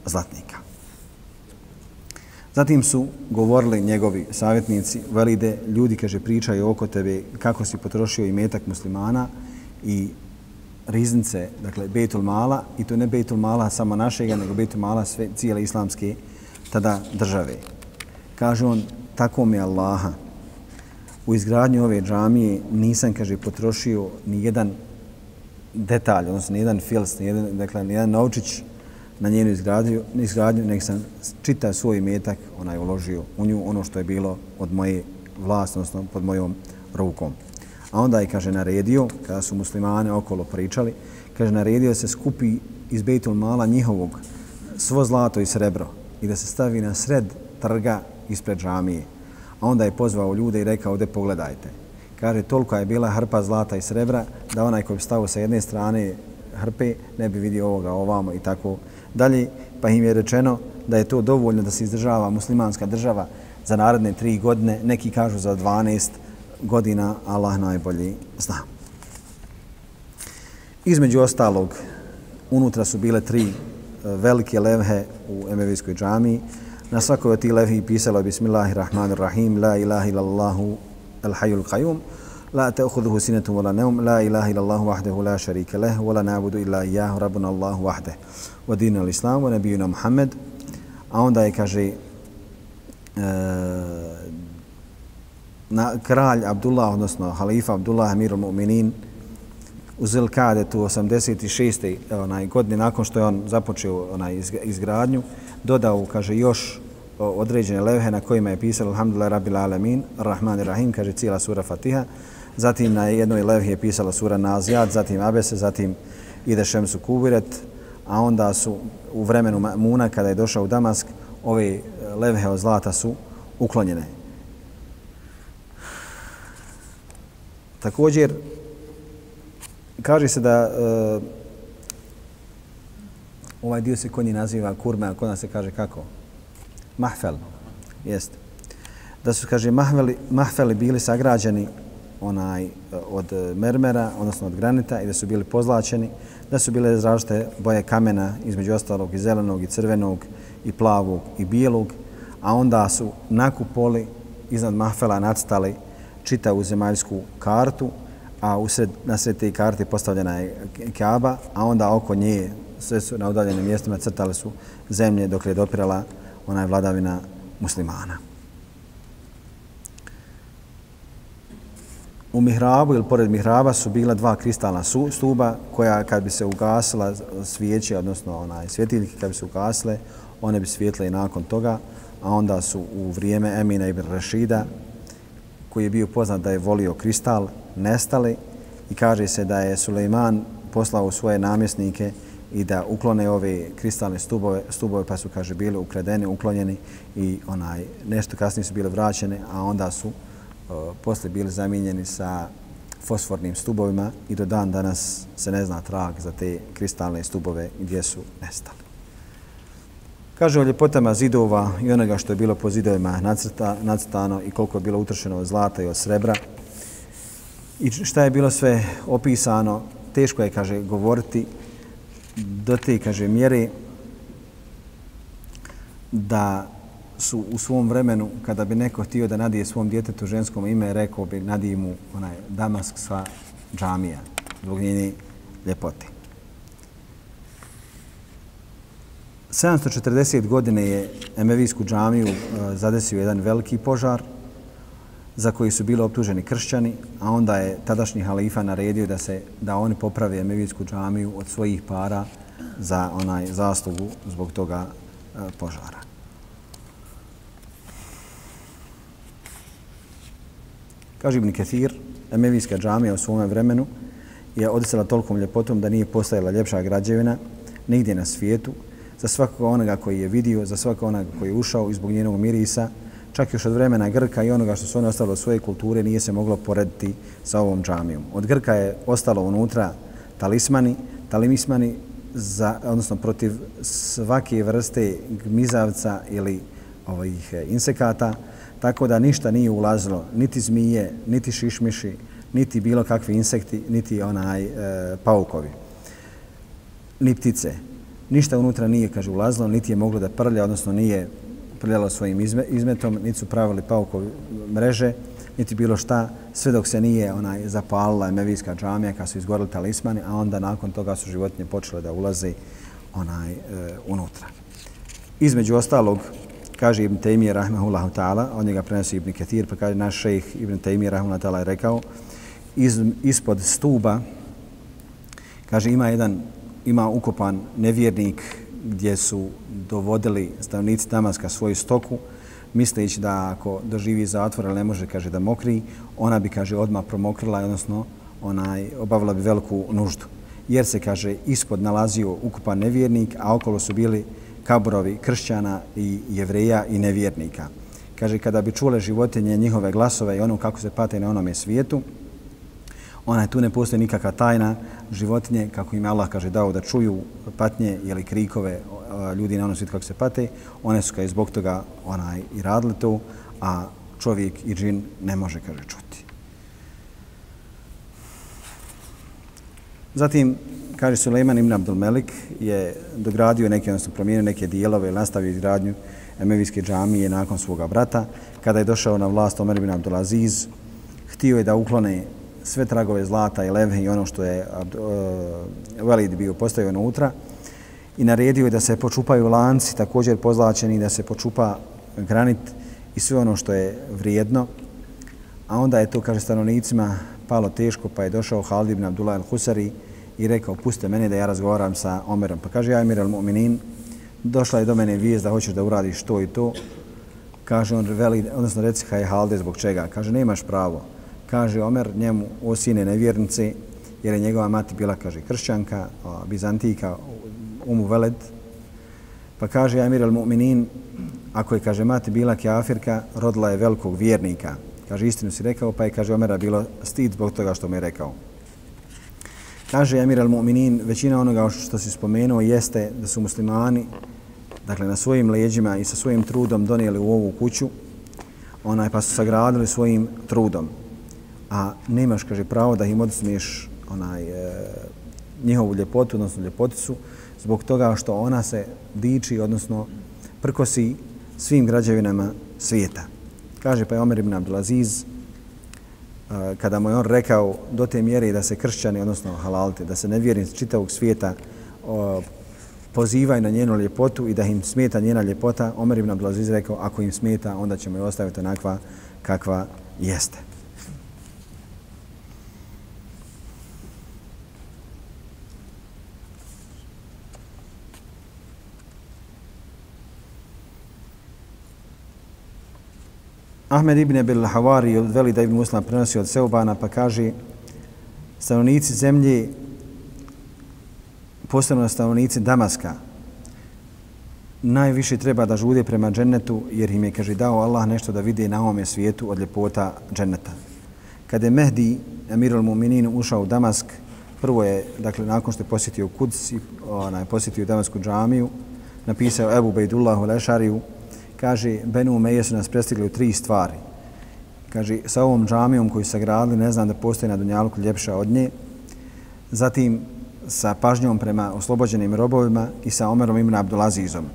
zlatnika. Zatim su govorili njegovi savjetnici, velide, ljudi, kaže, pričaju oko tebe kako si potrošio i metak muslimana i riznice, dakle, Betul Mala, i to ne Betul Mala samo našega, nego Betul Mala sve, cijele islamske tada države. Kaže on, tako mi Allaha, u izgradnju ove džamije nisam, kaže, potrošio ni jedan detalj, odnosno ni jedan fils, ni jedan, dakle, ni jedan novčić na njenu izgradnju, izgradnju nek sam čita svoj metak, onaj uložio u nju ono što je bilo od moje vlasti, odnosno pod mojom rukom. A onda je, kaže, naredio, kada su muslimane okolo pričali, kaže, naredio se skupi iz Bejtul Mala njihovog svo zlato i srebro i da se stavi na sred trga ispred džamije. A onda je pozvao ljude i rekao, ovdje pogledajte. Kaže, toliko je bila hrpa zlata i srebra da onaj koji bi stavio sa jedne strane hrpe ne bi vidio ovoga ovamo i tako dalje. Pa im je rečeno da je to dovoljno da se izdržava muslimanska država za naredne tri godine, neki kažu za 12 godina godina Allah najbolji zna. Između ostalog, unutra su bile tri e, velike levhe u Emevijskoj džami. Na svakoj od tih levhi pisalo je Bismillahirrahmanirrahim, La ilaha ilallahu, El hayul qayyum, La te uhuduhu sinetum vola neum, La ilaha ilallahu vahdehu, La šarike leh, Vola nabudu illa iyahu, Rabbun Allahu vahdeh, Vodinu al-Islamu, Nabiju na Muhammed. A onda je, kaže, e, na kralj Abdullah odnosno halifa Abdullah Amir al-Mu'minin u Zilkadetu 86. onaj godini nakon što je on započeo onaj izgradnju dodao kaže još određene levhe na kojima je pisalo Alhamdulillah Rabbil Alamin Rahman Rahim kaže cijela sura Fatiha zatim na jednoj levhi je pisala sura Nazijat zatim Abese zatim Ide Šemsu Kubiret a onda su u vremenu Muna kada je došao u Damask ove levhe od zlata su uklonjene također kaže se da e, ovaj dio se kod njih naziva kurme, a kod nas se kaže kako? Mahfel. Jeste. Da su, kaže, mahveli, mahfeli bili sagrađeni onaj od mermera, odnosno od granita i da su bili pozlačeni, da su bile različite boje kamena, između ostalog i zelenog i crvenog i plavog i bijelog, a onda su nakupoli iznad mahfela nadstali čitavu zemaljsku kartu, a usred, na sred te karte postavljena je Kaaba, a onda oko nje sve su na udaljenim mjestima crtale su zemlje dok je dopirala onaj vladavina muslimana. U mihrabu ili pored mihraba su bila dva kristalna stuba koja kad bi se ugasila svijeće, odnosno onaj svjetiljke kad bi se ugasile, one bi svijetle i nakon toga, a onda su u vrijeme Emina ibn Rashida, koji je bio poznat da je volio kristal, nestali i kaže se da je Suleiman poslao svoje namjesnike i da uklone ove kristalne stubove, stubove pa su, kaže, bili ukradeni, uklonjeni i onaj nešto kasnije su bile vraćene, a onda su e, uh, posle bili zamijenjeni sa fosfornim stubovima i do dan danas se ne zna trag za te kristalne stubove gdje su nestali. Kaže o ljepotama zidova i onoga što je bilo po zidovima nacrta, nacrtano i koliko je bilo utršeno od zlata i od srebra. I šta je bilo sve opisano, teško je, kaže, govoriti do te, kaže, mjere da su u svom vremenu, kada bi neko htio da nadije svom djetetu ženskom ime, rekao bi nadije mu onaj Damask sva džamija zbog njene ljepote. 740 godine je Emevijsku džamiju e, zadesio jedan veliki požar za koji su bili optuženi kršćani, a onda je tadašnji halifa naredio da se da oni poprave Emevijsku džamiju od svojih para za onaj zaslugu zbog toga e, požara. Kaže Ibn Kathir, Emevijska džamija u svome vremenu je odisala tolkom ljepotom da nije postajala ljepša građevina nigdje na svijetu, za svakog onoga koji je vidio, za svakog onoga koji je ušao izbog njenog mirisa, čak još od vremena Grka i onoga što su oni ostalo od svoje kulture nije se moglo porediti sa ovom džamijom. Od Grka je ostalo unutra talismani, talismani za, odnosno protiv svake vrste gmizavca ili ovih eh, insekata, tako da ništa nije ulazilo, niti zmije, niti šišmiši, niti bilo kakvi insekti, niti onaj e, paukovi, ni ptice ništa unutra nije, kaže, ulazilo, niti je moglo da prlja, odnosno nije prljalo svojim izme, izmetom, niti su pravili paukove mreže, niti bilo šta, sve dok se nije onaj zapalila emevijska džamija kad su izgorili talismani, a onda nakon toga su životinje počele da ulaze onaj e, unutra. Između ostalog, kaže Ibn Taymiyyah rahmehullahu ta'ala, on njega prenosi Ibn Kathir, pa kaže naš šejh Ibn Taymiyyah rahmehullahu ta'ala je rekao, iz, ispod stuba, kaže ima jedan ima ukopan nevjernik gdje su dovodili stavnici Damaska svoju stoku, misleći da ako doživi zatvor, ali ne može, kaže, da mokri, ona bi, kaže, odmah promokrila, odnosno onaj, obavila bi veliku nuždu. Jer se, kaže, ispod nalazio ukupan nevjernik, a okolo su bili kaborovi kršćana i jevreja i nevjernika. Kaže, kada bi čule životinje njihove glasove i ono kako se pate na onome svijetu, ona tu ne postoji nikakva tajna životinje, kako im Allah kaže dao da čuju patnje ili krikove ljudi na onom svijetu kako se pate, one su kao zbog toga onaj, i radili to, a čovjek i džin ne može, kaže, čuti. Zatim, kaže Suleiman ibn Abdul Melik, je dogradio neke, odnosno promijenio neke dijelove ili nastavio izgradnju Emevijske džamije nakon svoga brata. Kada je došao na vlast Omer ibn Abdul Aziz, htio je da uklone sve tragove zlata i levhe i ono što je uh, Velid bio postavio unutra i naredio je da se počupaju lanci također pozlačeni, da se počupa granit i sve ono što je vrijedno. A onda je to, kaže stanovnicima, palo teško pa je došao Halid ibn Abdullah al-Husari i rekao, puste mene da ja razgovaram sa Omerom. Pa kaže, ja Emir al-Mu'minin, došla je do mene vijest da hoćeš da uradiš to i to. Kaže on, veli, odnosno reci kaj Halde zbog čega. Kaže, nemaš pravo. Kaže Omer njemu, o sine nevjernice, jer je njegova mati bila, kaže, kršćanka, Bizantijka, umu veled. Pa kaže, Amir Emir al-Mu'minin, ako je, kaže, mati bila kjafirka, rodila je velikog vjernika. Kaže, istinu si rekao, pa je, kaže, Omera bilo stid zbog toga što mu je rekao. Kaže Emir al-Mu'minin, većina onoga što si spomenuo jeste da su muslimani dakle, na svojim leđima i sa svojim trudom donijeli u ovu kuću, onaj, pa su sagradili svojim trudom. A nemaš, kaže, pravo da im odsmiješ onaj, e, njihovu ljepotu, odnosno ljepoticu, zbog toga što ona se diči, odnosno prkosi svim građevinama svijeta. Kaže pa je Omer ibn Abdulaziz, e, kada mu je on rekao do te mjere da se kršćani, odnosno halalte, da se nevjernici čitavog svijeta pozivaju na njenu ljepotu i da im smeta njena ljepota, Omer ibn Abdulaziz rekao, ako im smeta, onda ćemo je ostaviti onakva kakva jeste. Ahmed ibn Abil Havari veli da ibn Muslim prenosi od Seubana pa kaže stanovnici zemlje posebno stanovnici Damaska najviše treba da žude prema džennetu jer im je kaže dao Allah nešto da vide na ovome svijetu od ljepota dženneta. Kada je Mehdi Amirul Muminin ušao u Damask prvo je dakle nakon što je posjetio Kuds i onaj posjetio Damasku džamiju napisao Ebu Bejdullahu Lešariju kaže, Benu Umeje su nas prestigli u tri stvari. Kaže, sa ovom džamijom koju su sagradili, ne znam da postoji na Dunjaluku ljepša od nje. Zatim, sa pažnjom prema oslobođenim robovima i sa Omerom ibn Abdulazizom.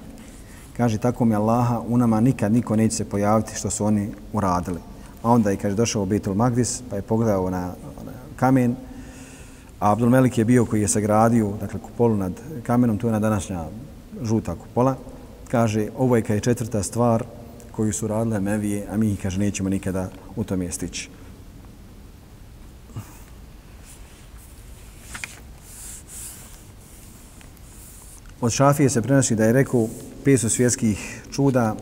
Kaže, tako mi Allaha, u nama nikad niko neće se pojaviti što su oni uradili. A onda je, kaže, došao u Betul Magdis, pa je pogledao na, na kamen, a Abdul Melik je bio koji je sagradio, dakle, kupolu nad kamenom, tu je na današnja žuta kupola kaže, ovo je kaj četvrta stvar koju su radile Mevije, a mi ih, kaže, nećemo nikada u tome stići. Od Šafije se prenosi da je rekao pet su svjetskih čuda.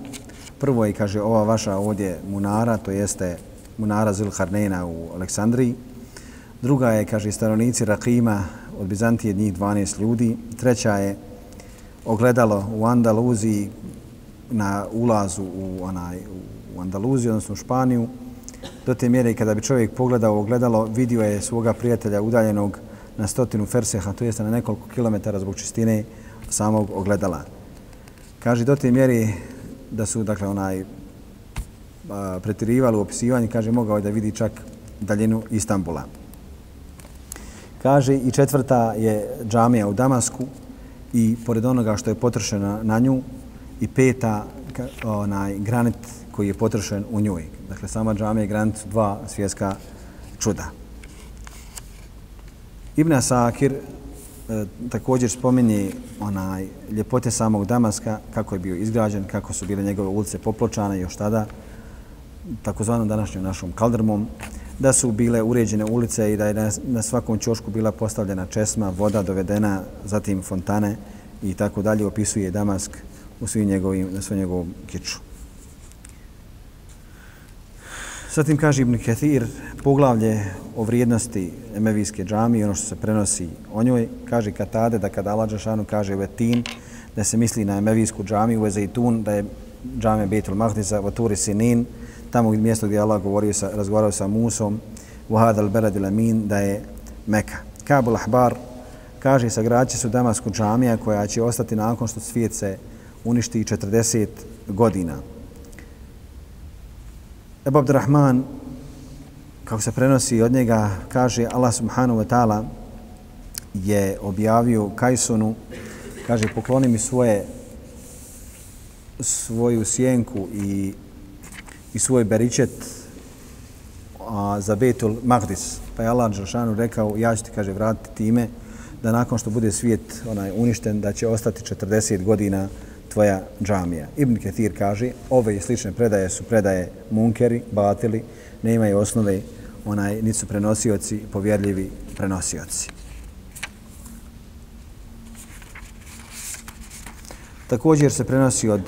Prvo je, kaže, ova vaša ovdje munara, to jeste munara Zulharnena u Aleksandriji. Druga je, kaže, stanovnici Rakima od Bizantije, njih 12 ljudi. Treća je ogledalo u Andaluziji na ulazu u, onaj, u Andaluziju, odnosno u Španiju. Do te mjere kada bi čovjek pogledao ogledalo, vidio je svoga prijatelja udaljenog na stotinu ferseha, to jeste na nekoliko kilometara zbog čistine samog ogledala. Kaže, do te mjeri da su, dakle, onaj, pretirivali u opisivanju, kaže, mogao je da vidi čak daljinu Istambula. Kaže, i četvrta je džamija u Damasku, i pored onoga što je potrošeno na nju i peta onaj granit koji je potrošen u njoj. Dakle, sama džamija i granit su dva svjetska čuda. Ibn Asakir e, također spominje onaj ljepote samog Damaska, kako je bio izgrađen, kako su bile njegove ulice popločane još tada, takozvanom današnjom našom kaldrmom, da su bile uređene ulice i da je na, svakom čošku bila postavljena česma, voda dovedena, zatim fontane i tako dalje opisuje Damask u svim njegovim, na svoj njegovom kiču. Zatim kaže Ibn Kathir, poglavlje o vrijednosti Emevijske džami ono što se prenosi o njoj, kaže Katade da kada Allah Đašanu kaže Vetin, da se misli na Emevijsku džami u Ezeitun, da je džame Betul Mahdisa, Vaturi Sinin, tamo mjesto gdje Allah govorio sa, razgovarao sa Musom, u hadal berad il-Amin, da je Meka. Kabul Ahbar kaže sagraće su Damasku džamija koja će ostati nakon što svijet se uništi 40 godina. Ebu Abdurrahman, kako se prenosi od njega, kaže Allah subhanahu wa ta'ala je objavio Kajsonu, kaže pokloni mi svoje svoju sjenku i i svoj beričet a, za Betul Magdis. Pa je Allah Đelšanu rekao, ja ću ti, kaže, vratiti time da nakon što bude svijet onaj uništen, da će ostati 40 godina tvoja džamija. Ibn Ketir kaže, ove i slične predaje su predaje munkeri, batili, ne imaju osnove, onaj, niti su prenosioci, povjerljivi prenosioci. Također se prenosi od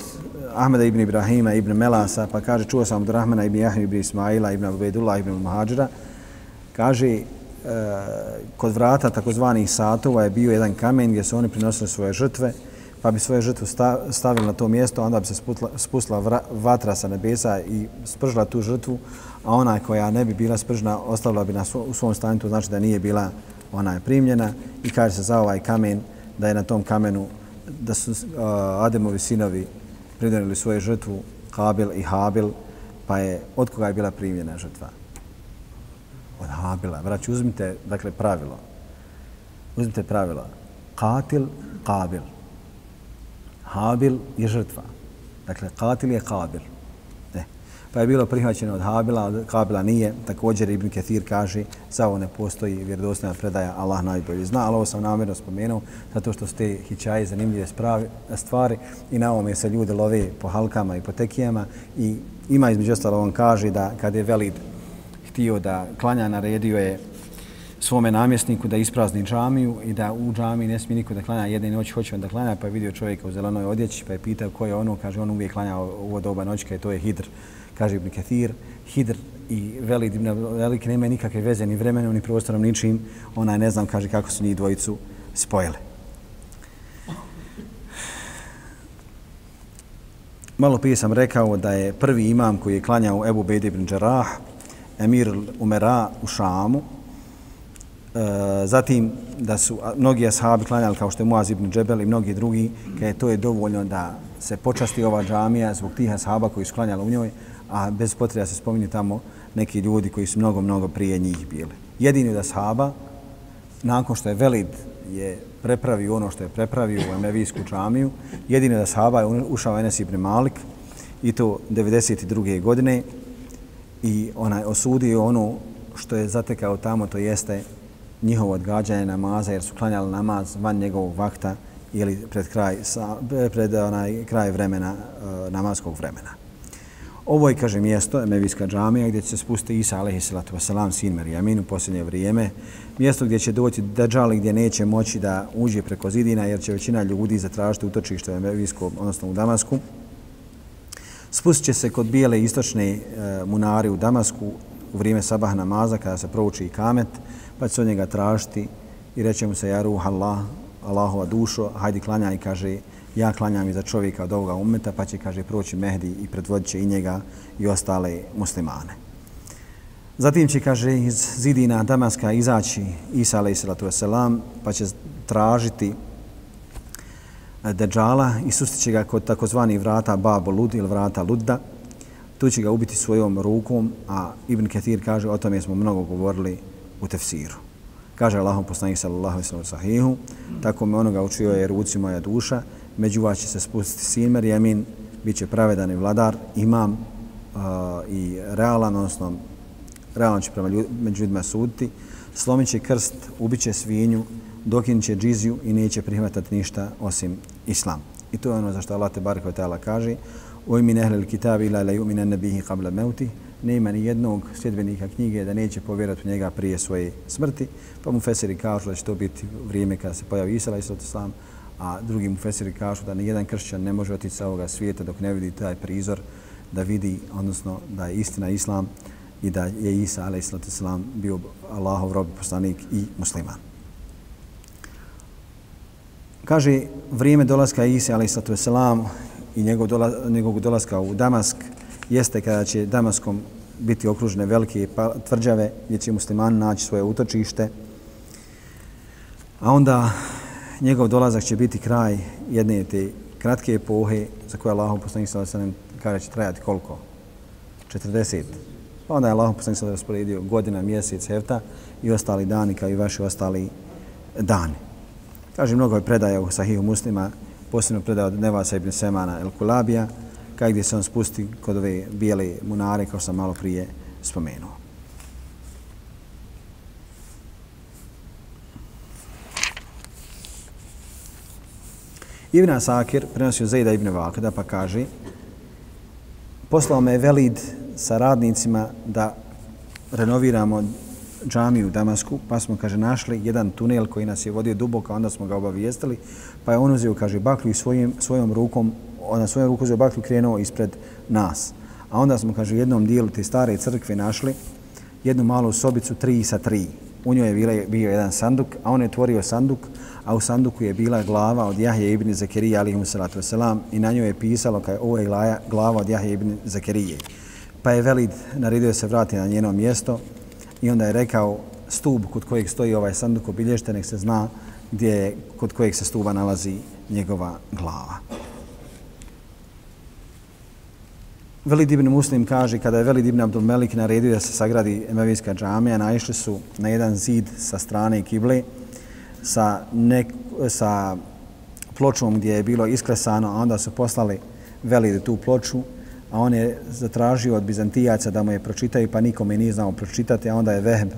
Ahmeda ibn Ibrahima ibn Melasa, pa kaže, čuo sam od Rahmana ibn Jahmi ibn Ismaila ibn Abedullah ibn Muhađira, kaže, e, kod vrata takozvanih satova je bio jedan kamen gdje su oni prinosili svoje žrtve, pa bi svoje žrtvu stavili na to mjesto, onda bi se spustila, spustila vatra sa nebesa i spržila tu žrtvu, a ona koja ne bi bila spržena ostavila bi na svo, u svom stanju, to znači da nije bila ona je primljena. I kaže se za ovaj kamen da je na tom kamenu da su uh, Ademovi sinovi pridarili svoju žrtvu Kabil i Habil, pa je od koga je bila primljena žrtva? Od Habila. Vraći, uzmite, dakle, pravilo. Uzmite pravilo. Katil, Kabil. Habil je žrtva. Dakle, Katil je Kabil pa je bilo prihvaćeno od Habila, od Kabila nije. Također Ibn Kathir kaže, za ovo ne postoji vjerodostojna predaja, Allah najbolje zna, ali ovo sam namjerno spomenuo, zato što ste te hićaje zanimljive spravi, stvari i na ovome se ljudi love po halkama i po tekijama i ima između ostalo, on kaže da kad je Velid htio da klanja, naredio je svome namjesniku da isprazni džamiju i da u džamiji ne smije niko da klanja jedne noći, hoće on da klanja, pa je vidio čovjeka u zelenoj odjeći, pa je pitao ko je ono, kaže on uvijek klanja u ovo doba noćka i to je Hidr kaže Ibn Kathir, Hidr i Velid Ibn Velik nema nikakve veze ni vremenom ni prostorom ničim. Ona ne znam, kaže kako su njih dvojicu spojile. Malo prije sam rekao da je prvi imam koji je klanjao Ebu Bedi ibn Đarah, Emir Umera u Šamu. E, zatim da su mnogi ashabi klanjali kao što je Muaz ibn Džebel i mnogi drugi, kada je to je dovoljno da se počasti ova džamija zbog tih ashaba koji su klanjali u njoj, a bez potreba se spominje tamo neki ljudi koji su mnogo, mnogo prije njih bili. Jedini da sahaba, nakon što je Velid je prepravio ono što je prepravio u Emevijsku džamiju, jedini da sahaba je ušao Enes ibn Malik i to 92. godine i onaj osudio ono što je zatekao tamo, to jeste njihovo odgađanje namaza, jer su klanjali namaz van njegovog vakta ili pred kraj, pred onaj kraj vremena, eh, namaskog namazskog vremena. Ovo je, kaže, mjesto, Emevijska džamija, gdje će se spustiti Isa, alaihi salatu wasalam, sin Marijamin u posljednje vrijeme. Mjesto gdje će doći Dajjal gdje neće moći da uđe preko zidina, jer će većina ljudi zatražiti utočište u Emevijskom, odnosno u Damasku. Spustit će se kod bijele istočne e, munari u Damasku u vrijeme sabah namaza, kada se prouči i kamet, pa će se od njega tražiti i reće mu se, ja ruh Allah, Allahova dušo, hajdi klanjaj, kaže, ja klanjam iza za čovjeka od ovoga umeta, pa će, kaže, proći Mehdi i predvodit će i njega i ostale muslimane. Zatim će, kaže, iz zidina Damaska izaći Isa, a.s. pa će tražiti eh, Dejala i sustiće ga kod takozvani vrata Babu Lud ili vrata Ludda. Tu će ga ubiti svojom rukom, a Ibn Kathir kaže, o tome smo mnogo govorili u tefsiru. Kaže Allahom poslanih sallallahu alaihi sahihu, tako me onoga učio je ruci moja duša, među vas će se spustiti sin Marijamin, bit će pravedan i vladar, imam uh, i realan, odnosno realan će prema ljud, među ljudima suditi, slomit će krst, ubit će svinju, dokin će džiziju i neće prihvatati ništa osim islam. I to je ono zašto Allah te barek ta'ala kaže u imi nehlil kitabi ila ila yu'mina nabihi qabla mauti nema ni jednog sljedbenika knjige da neće povjerati u njega prije svoje smrti, pa mu Fesiri kažu da će to biti vrijeme kada se pojavi Isa, islam, a drugi mu Fesiri kažu da nijedan kršćan ne može otići sa ovoga svijeta dok ne vidi taj prizor, da vidi, odnosno da je istina islam i da je Isa, a.s. bio Allahov rob, poslanik i musliman. Kaže, vrijeme dolaska Isa, a.s. i njegov, dola, njegov dolaska u Damask, jeste kada će Damaskom biti okružene velike pa, tvrđave gdje će muslimani naći svoje utočište. A onda njegov dolazak će biti kraj jedne te kratke epohe za koje Allah poslanik sallallahu alejhi ve kaže će trajati koliko? 40. Pa onda je Allah poslanik sallallahu rasporedio godina, mjesec, hefta i ostali dani kao i vaši ostali dani. Kaže mnogo je predaja u Sahihu Muslima, posebno predaja od Nevasa ibn Semana el Kulabija, kaj gdje se on spusti kod ove bijele munare kao sam malo prije spomenuo. Ibn Asakir prenosio Zejda ibn Vakada pa kaže poslao me Velid sa radnicima da renoviramo džamiju u Damasku, pa smo, kaže, našli jedan tunel koji nas je vodio duboko, onda smo ga obavijestili, pa je on uzeo, kaže, baklju i svojim, svojom rukom, ona svojom rukom uzeo baklju krenuo ispred nas. A onda smo, kaže, u jednom dijelu te stare crkve našli jednu malu sobicu tri sa tri. U njoj je bila, bio jedan sanduk, a on je otvorio sanduk, a u sanduku je bila glava od Jahje ibn Zakirije, alihimu salatu wasalam, i na njoj je pisalo kaj ovo je glava od Jahje ibn Zakirije. Pa je Velid naredio se vrati na njeno mjesto i onda je rekao stub kod kojeg stoji ovaj sanduk obilješte, nek se zna gdje je, kod kojeg se stuba nalazi njegova glava. Velid ibn Muslim kaže kada je Velid ibn Abdul Melik naredio da se sagradi Emevijska džamija, naišli su na jedan zid sa strane kible sa, nek, sa pločom gdje je bilo isklesano, a onda su poslali Velid tu ploču, a on je zatražio od Bizantijaca da mu je pročitaju, pa nikome nije znao pročitati, a onda je Vehb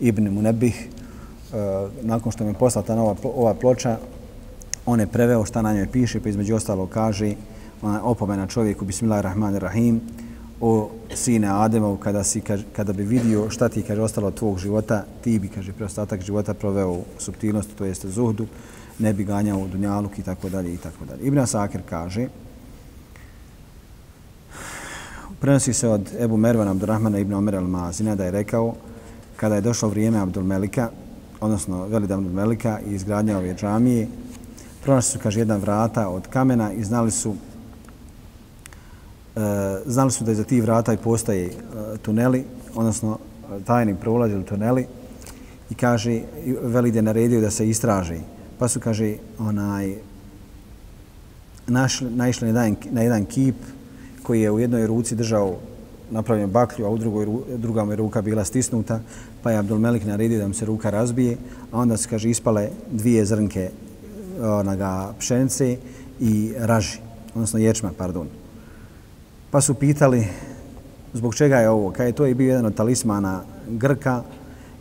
ibn Munebih, e, nakon što mu je poslata nova ova ploča, on je preveo šta na njoj piše, pa između ostalo kaže, opomena čovjeku, bismillahirrahmanirrahim, o sine Ademov, kada, si, kada bi vidio šta ti kaže ostalo od tvog života, ti bi, kaže, preostatak života proveo u subtilnosti, to jeste zuhdu, ne bi ganjao u dunjaluk i tako dalje i tako dalje. Ibn Asakir kaže, prenosi se od Ebu Mervana Abdurrahmana ibn Omer al-Mazina da je rekao kada je došlo vrijeme Abdul Melika, odnosno Velida Abdul Melika i izgradnja ove džamije, pronašli su, kaže, jedna vrata od kamena i znali su Eh, znali su da iza tih vrata i postaje eh, tuneli, odnosno eh, tajni prolaz ili tuneli i kaže, Velid je naredio da se istraži. Pa su, kaže, onaj, našli, naišli na jedan, na jedan kip koji je u jednoj ruci držao napravljen baklju, a u drugoj, druga mu je ruka bila stisnuta, pa je Abdul Melik naredio da mu se ruka razbije, a onda se, kaže, ispale dvije zrnke onoga pšenice i raži, odnosno ječma, pardon. Pa su pitali zbog čega je ovo, kaj je to je bio jedan od talismana Grka,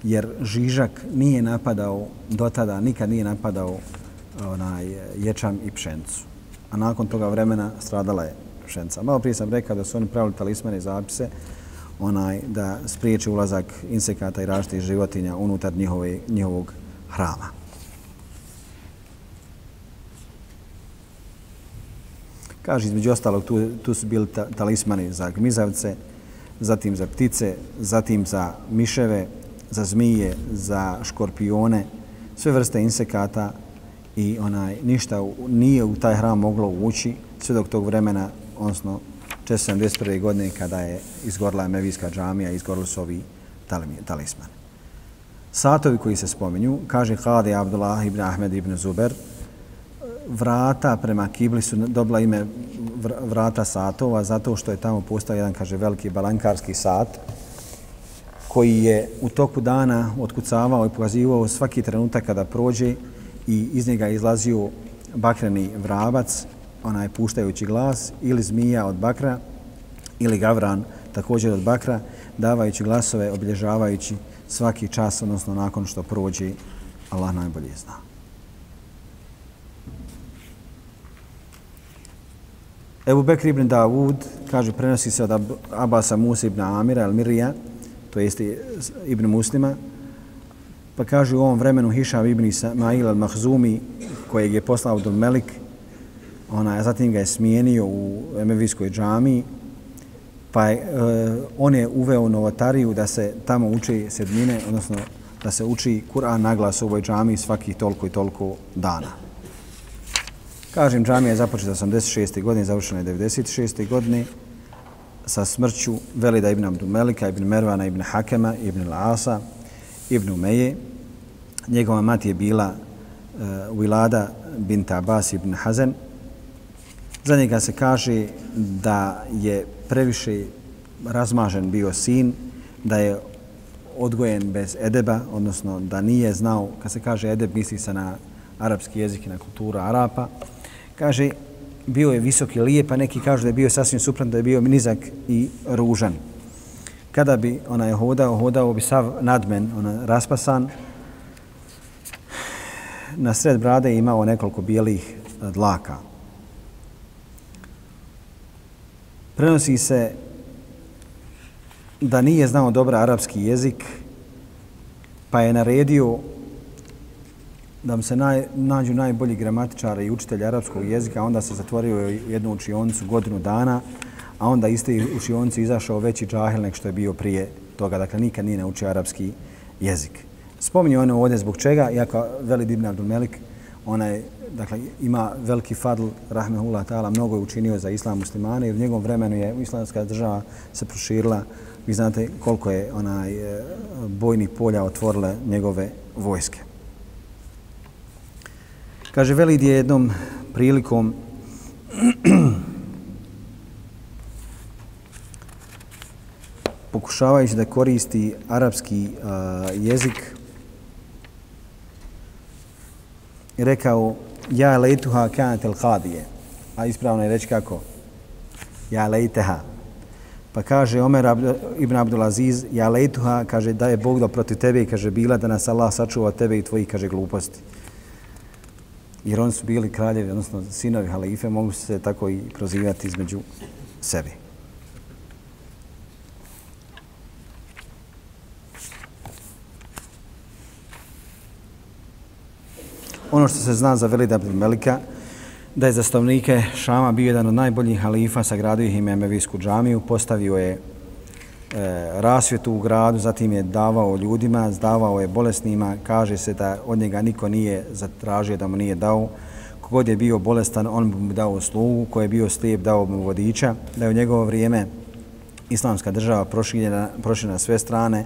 jer Žižak nije napadao do tada, nikad nije napadao onaj ječam i pšencu. A nakon toga vremena stradala je pšenca. Malo prije sam rekao da su oni pravili talismane zapise onaj, da spriječi ulazak insekata i različitih životinja unutar njihove, njihovog hrama. Kaže, između ostalog, tu, tu su bili ta, talismani za gmizavce, zatim za ptice, zatim za miševe, za zmije, za škorpione, sve vrste insekata i onaj ništa nije u taj hram moglo ući sve dok tog vremena odnosno 471. godine kada je izgorla Mevijska džamija, izgorili su ovi talismani. Satovi koji se spominju, kaže Hadi Abdullah ibn Ahmed ibn Zuber, vrata prema Kibli su dobila ime vrata satova zato što je tamo postao jedan, kaže, veliki balankarski sat koji je u toku dana otkucavao i pokazivao svaki trenutak kada prođe i iz njega izlazio bakreni vrabac onaj puštajući glas ili zmija od bakra ili gavran također od bakra davajući glasove obilježavajući svaki čas odnosno nakon što prođe Allah najbolje zna. Ebu Bekr ibn Davud, kaže, prenosi se od Abasa Musa ibn Amira, al Mirija, to jeste ibn Muslima, pa kaže u ovom vremenu Hišam ibn Ismail al-Mahzumi, kojeg je poslao Abdul Melik, ona, a zatim ga je smijenio u Emevijskoj džami, pa je, e, on je uveo novotariju da se tamo uči sedmine, odnosno da se uči Kur'an naglas u ovoj džami svakih toliko i toliko dana. Kažem, džamija je započeta 86. godine, završena je 96. godine sa smrću Velida ibn Abdumelika, ibn Mervana, ibn Hakema, ibn Laasa, ibn Umeje. Njegova mati je bila uh, Wilada bint Abbas ibn Hazen, Za njega se kaže da je previše razmažen bio sin, da je odgojen bez edeba, odnosno da nije znao, kad se kaže edeb, misli se na arapski jezik i na kulturu Arapa. Kaže, bio je visok i lijep, a neki kažu da je bio sasvim suprotno, da je bio nizak i ružan. Kada bi ona je hodao, hodao bi sav nadmen, ona raspasan. Na sred brade je imao nekoliko bijelih e, dlaka. Prenosi se da nije znao dobra arapski jezik, pa je naredio da mu se naj, nađu najbolji gramatičari i učitelji arapskog jezika, onda se zatvorio u jednu učionicu godinu dana, a onda iste učionice izašao veći džahil nek što je bio prije toga. Dakle, nikad nije naučio arapski jezik. Spominje ono ovdje zbog čega, iako Velid ibn Abdul Melik, onaj, dakle, ima veliki fadl, rahmehullah ta'ala, mnogo je učinio za islam muslimane i u njegovom vremenu je islamska država se proširila. Vi znate koliko je onaj bojni bojnih polja otvorile njegove vojske. Kaže, Velid je jednom prilikom pokušavajući da koristi arapski a, jezik rekao ja lejtuha kanat el kadije a ispravno je reći kako? Ja lejteha pa kaže Omer ibn Abdulaziz ja lejtuha kaže da je Bog da protiv tebe kaže bila da nas Allah sačuva tebe i tvoji kaže gluposti jer oni su bili kraljevi odnosno sinovi halife mogu se tako i prozivati između sebi ono što se zna za Velid Abdel Melika, da je za stavnike Šama bio jedan od najboljih halifa, sagradio ih ime Emevijsku džamiju, postavio je e, rasvjetu u gradu, zatim je davao ljudima, zdavao je bolesnima, kaže se da od njega niko nije zatražio da mu nije dao. Kogod je bio bolestan, on mu dao slugu, ko je bio slijep, dao mu vodiča, da je u njegovo vrijeme islamska država prošiljena, prošiljena na sve strane,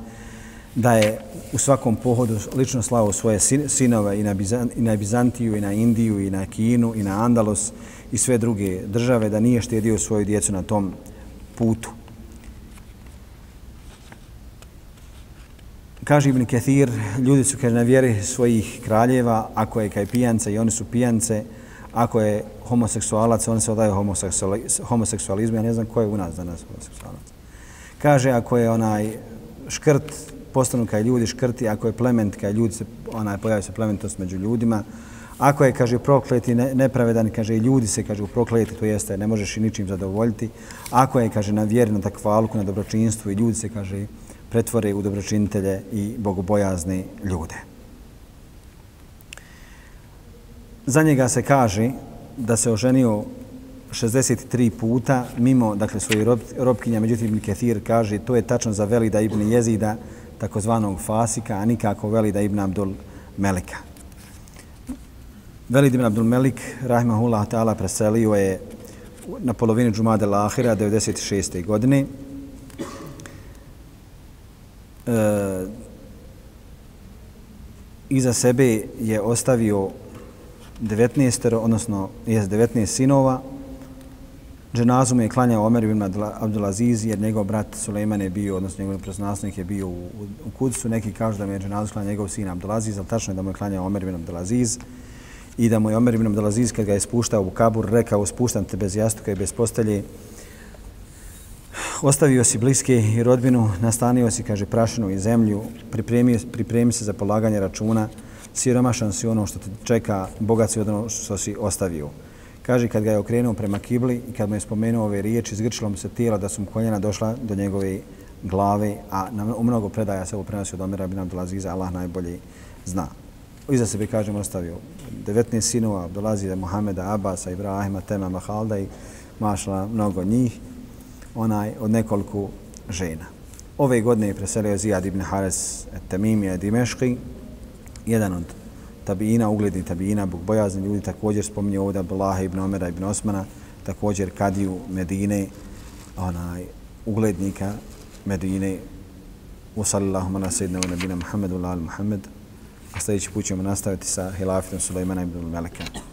da je u svakom pohodu lično slao svoje sinove i na, Bizan, i na Bizantiju, i na Indiju, i na Kinu, i na Andalus i sve druge države, da nije štedio svoju djecu na tom putu. Kaže Ibn Kathir, ljudi su kaže, na vjeri svojih kraljeva, ako je kaj pijance i oni su pijance, ako je homoseksualac, oni se odaju homoseksualizmu, ja ne znam ko je u nas danas homoseksualac. Kaže, ako je onaj škrt, postanu kao ljudi škrti, ako je plement, kaj ljudi se, onaj, pojavi se plementost među ljudima. Ako je, kaže, prokleti, ne, nepravedan, kaže, ljudi se, kaže, u prokleti, to jeste, ne možeš i ničim zadovoljiti. Ako je, kaže, na vjeri, na takvalku, na dobročinstvu i ljudi se, kaže, pretvore u dobročinitelje i bogobojazne ljude. Za njega se kaže da se oženio 63 puta mimo dakle svoje rob, robkinja, međutim Ibn Kathir kaže to je tačno za Velida ibn Jezida takozvanog Fasika, a nikako Velida ibn Abdul Melika. Velid ibn Abdul Melik, rahimahullah ta'ala, preselio je na polovini Džumade Lahira, 96. godine. E, iza sebe je ostavio 19, odnosno je 19 sinova, Dženazu mu je klanjao Omer ibn Abdulaziz jer njegov brat Sulejman je bio, odnosno njegov prosnasnik je bio u, u Kudsu. Neki kažu da mu je Dženazu klanjao njegov sin Abdulaziz, ali tačno je da mu je klanjao Omer ibn Abdulaziz. I da mu je Omer ibn Abdulaziz kad ga je spuštao u kabur rekao spuštam te bez jastuka i bez postelje. Ostavio si bliske i rodbinu, nastanio si, kaže, prašinu i zemlju, pripremi, pripremi se za polaganje računa, siromašan si ono što te čeka, bogat si ono što si ostavio. Kaže, kad ga je okrenuo prema kibli i kad mu je spomenuo ove riječi, zgrčilo mu se tijelo da su mu koljena došla do njegove glave, a na, u mnogo predaja se ovo prenosi od Omera bin Abdulaziza, Allah najbolji zna. Iza sebe, kažem, ostavio 19 sinova, Abdulaziza, Mohameda, Abasa, Ibrahima, Tema, Mahalda i mašala mnogo njih, onaj od nekoliko žena. Ove godine je preselio Zijad ibn Hares Tamimija Dimeški, jedan od tabina, ugledni tabina, bojazni ljudi, također spominje ovdje Abdullah ibn Omera ibn Osmana, također Kadiju Medine, onaj, uglednika Medine, usallallahu ala sejidna u nabina Muhammedu ala Muhammed, a sljedeći put ćemo nastaviti sa hilafitom Sulejmana ibn Meleka.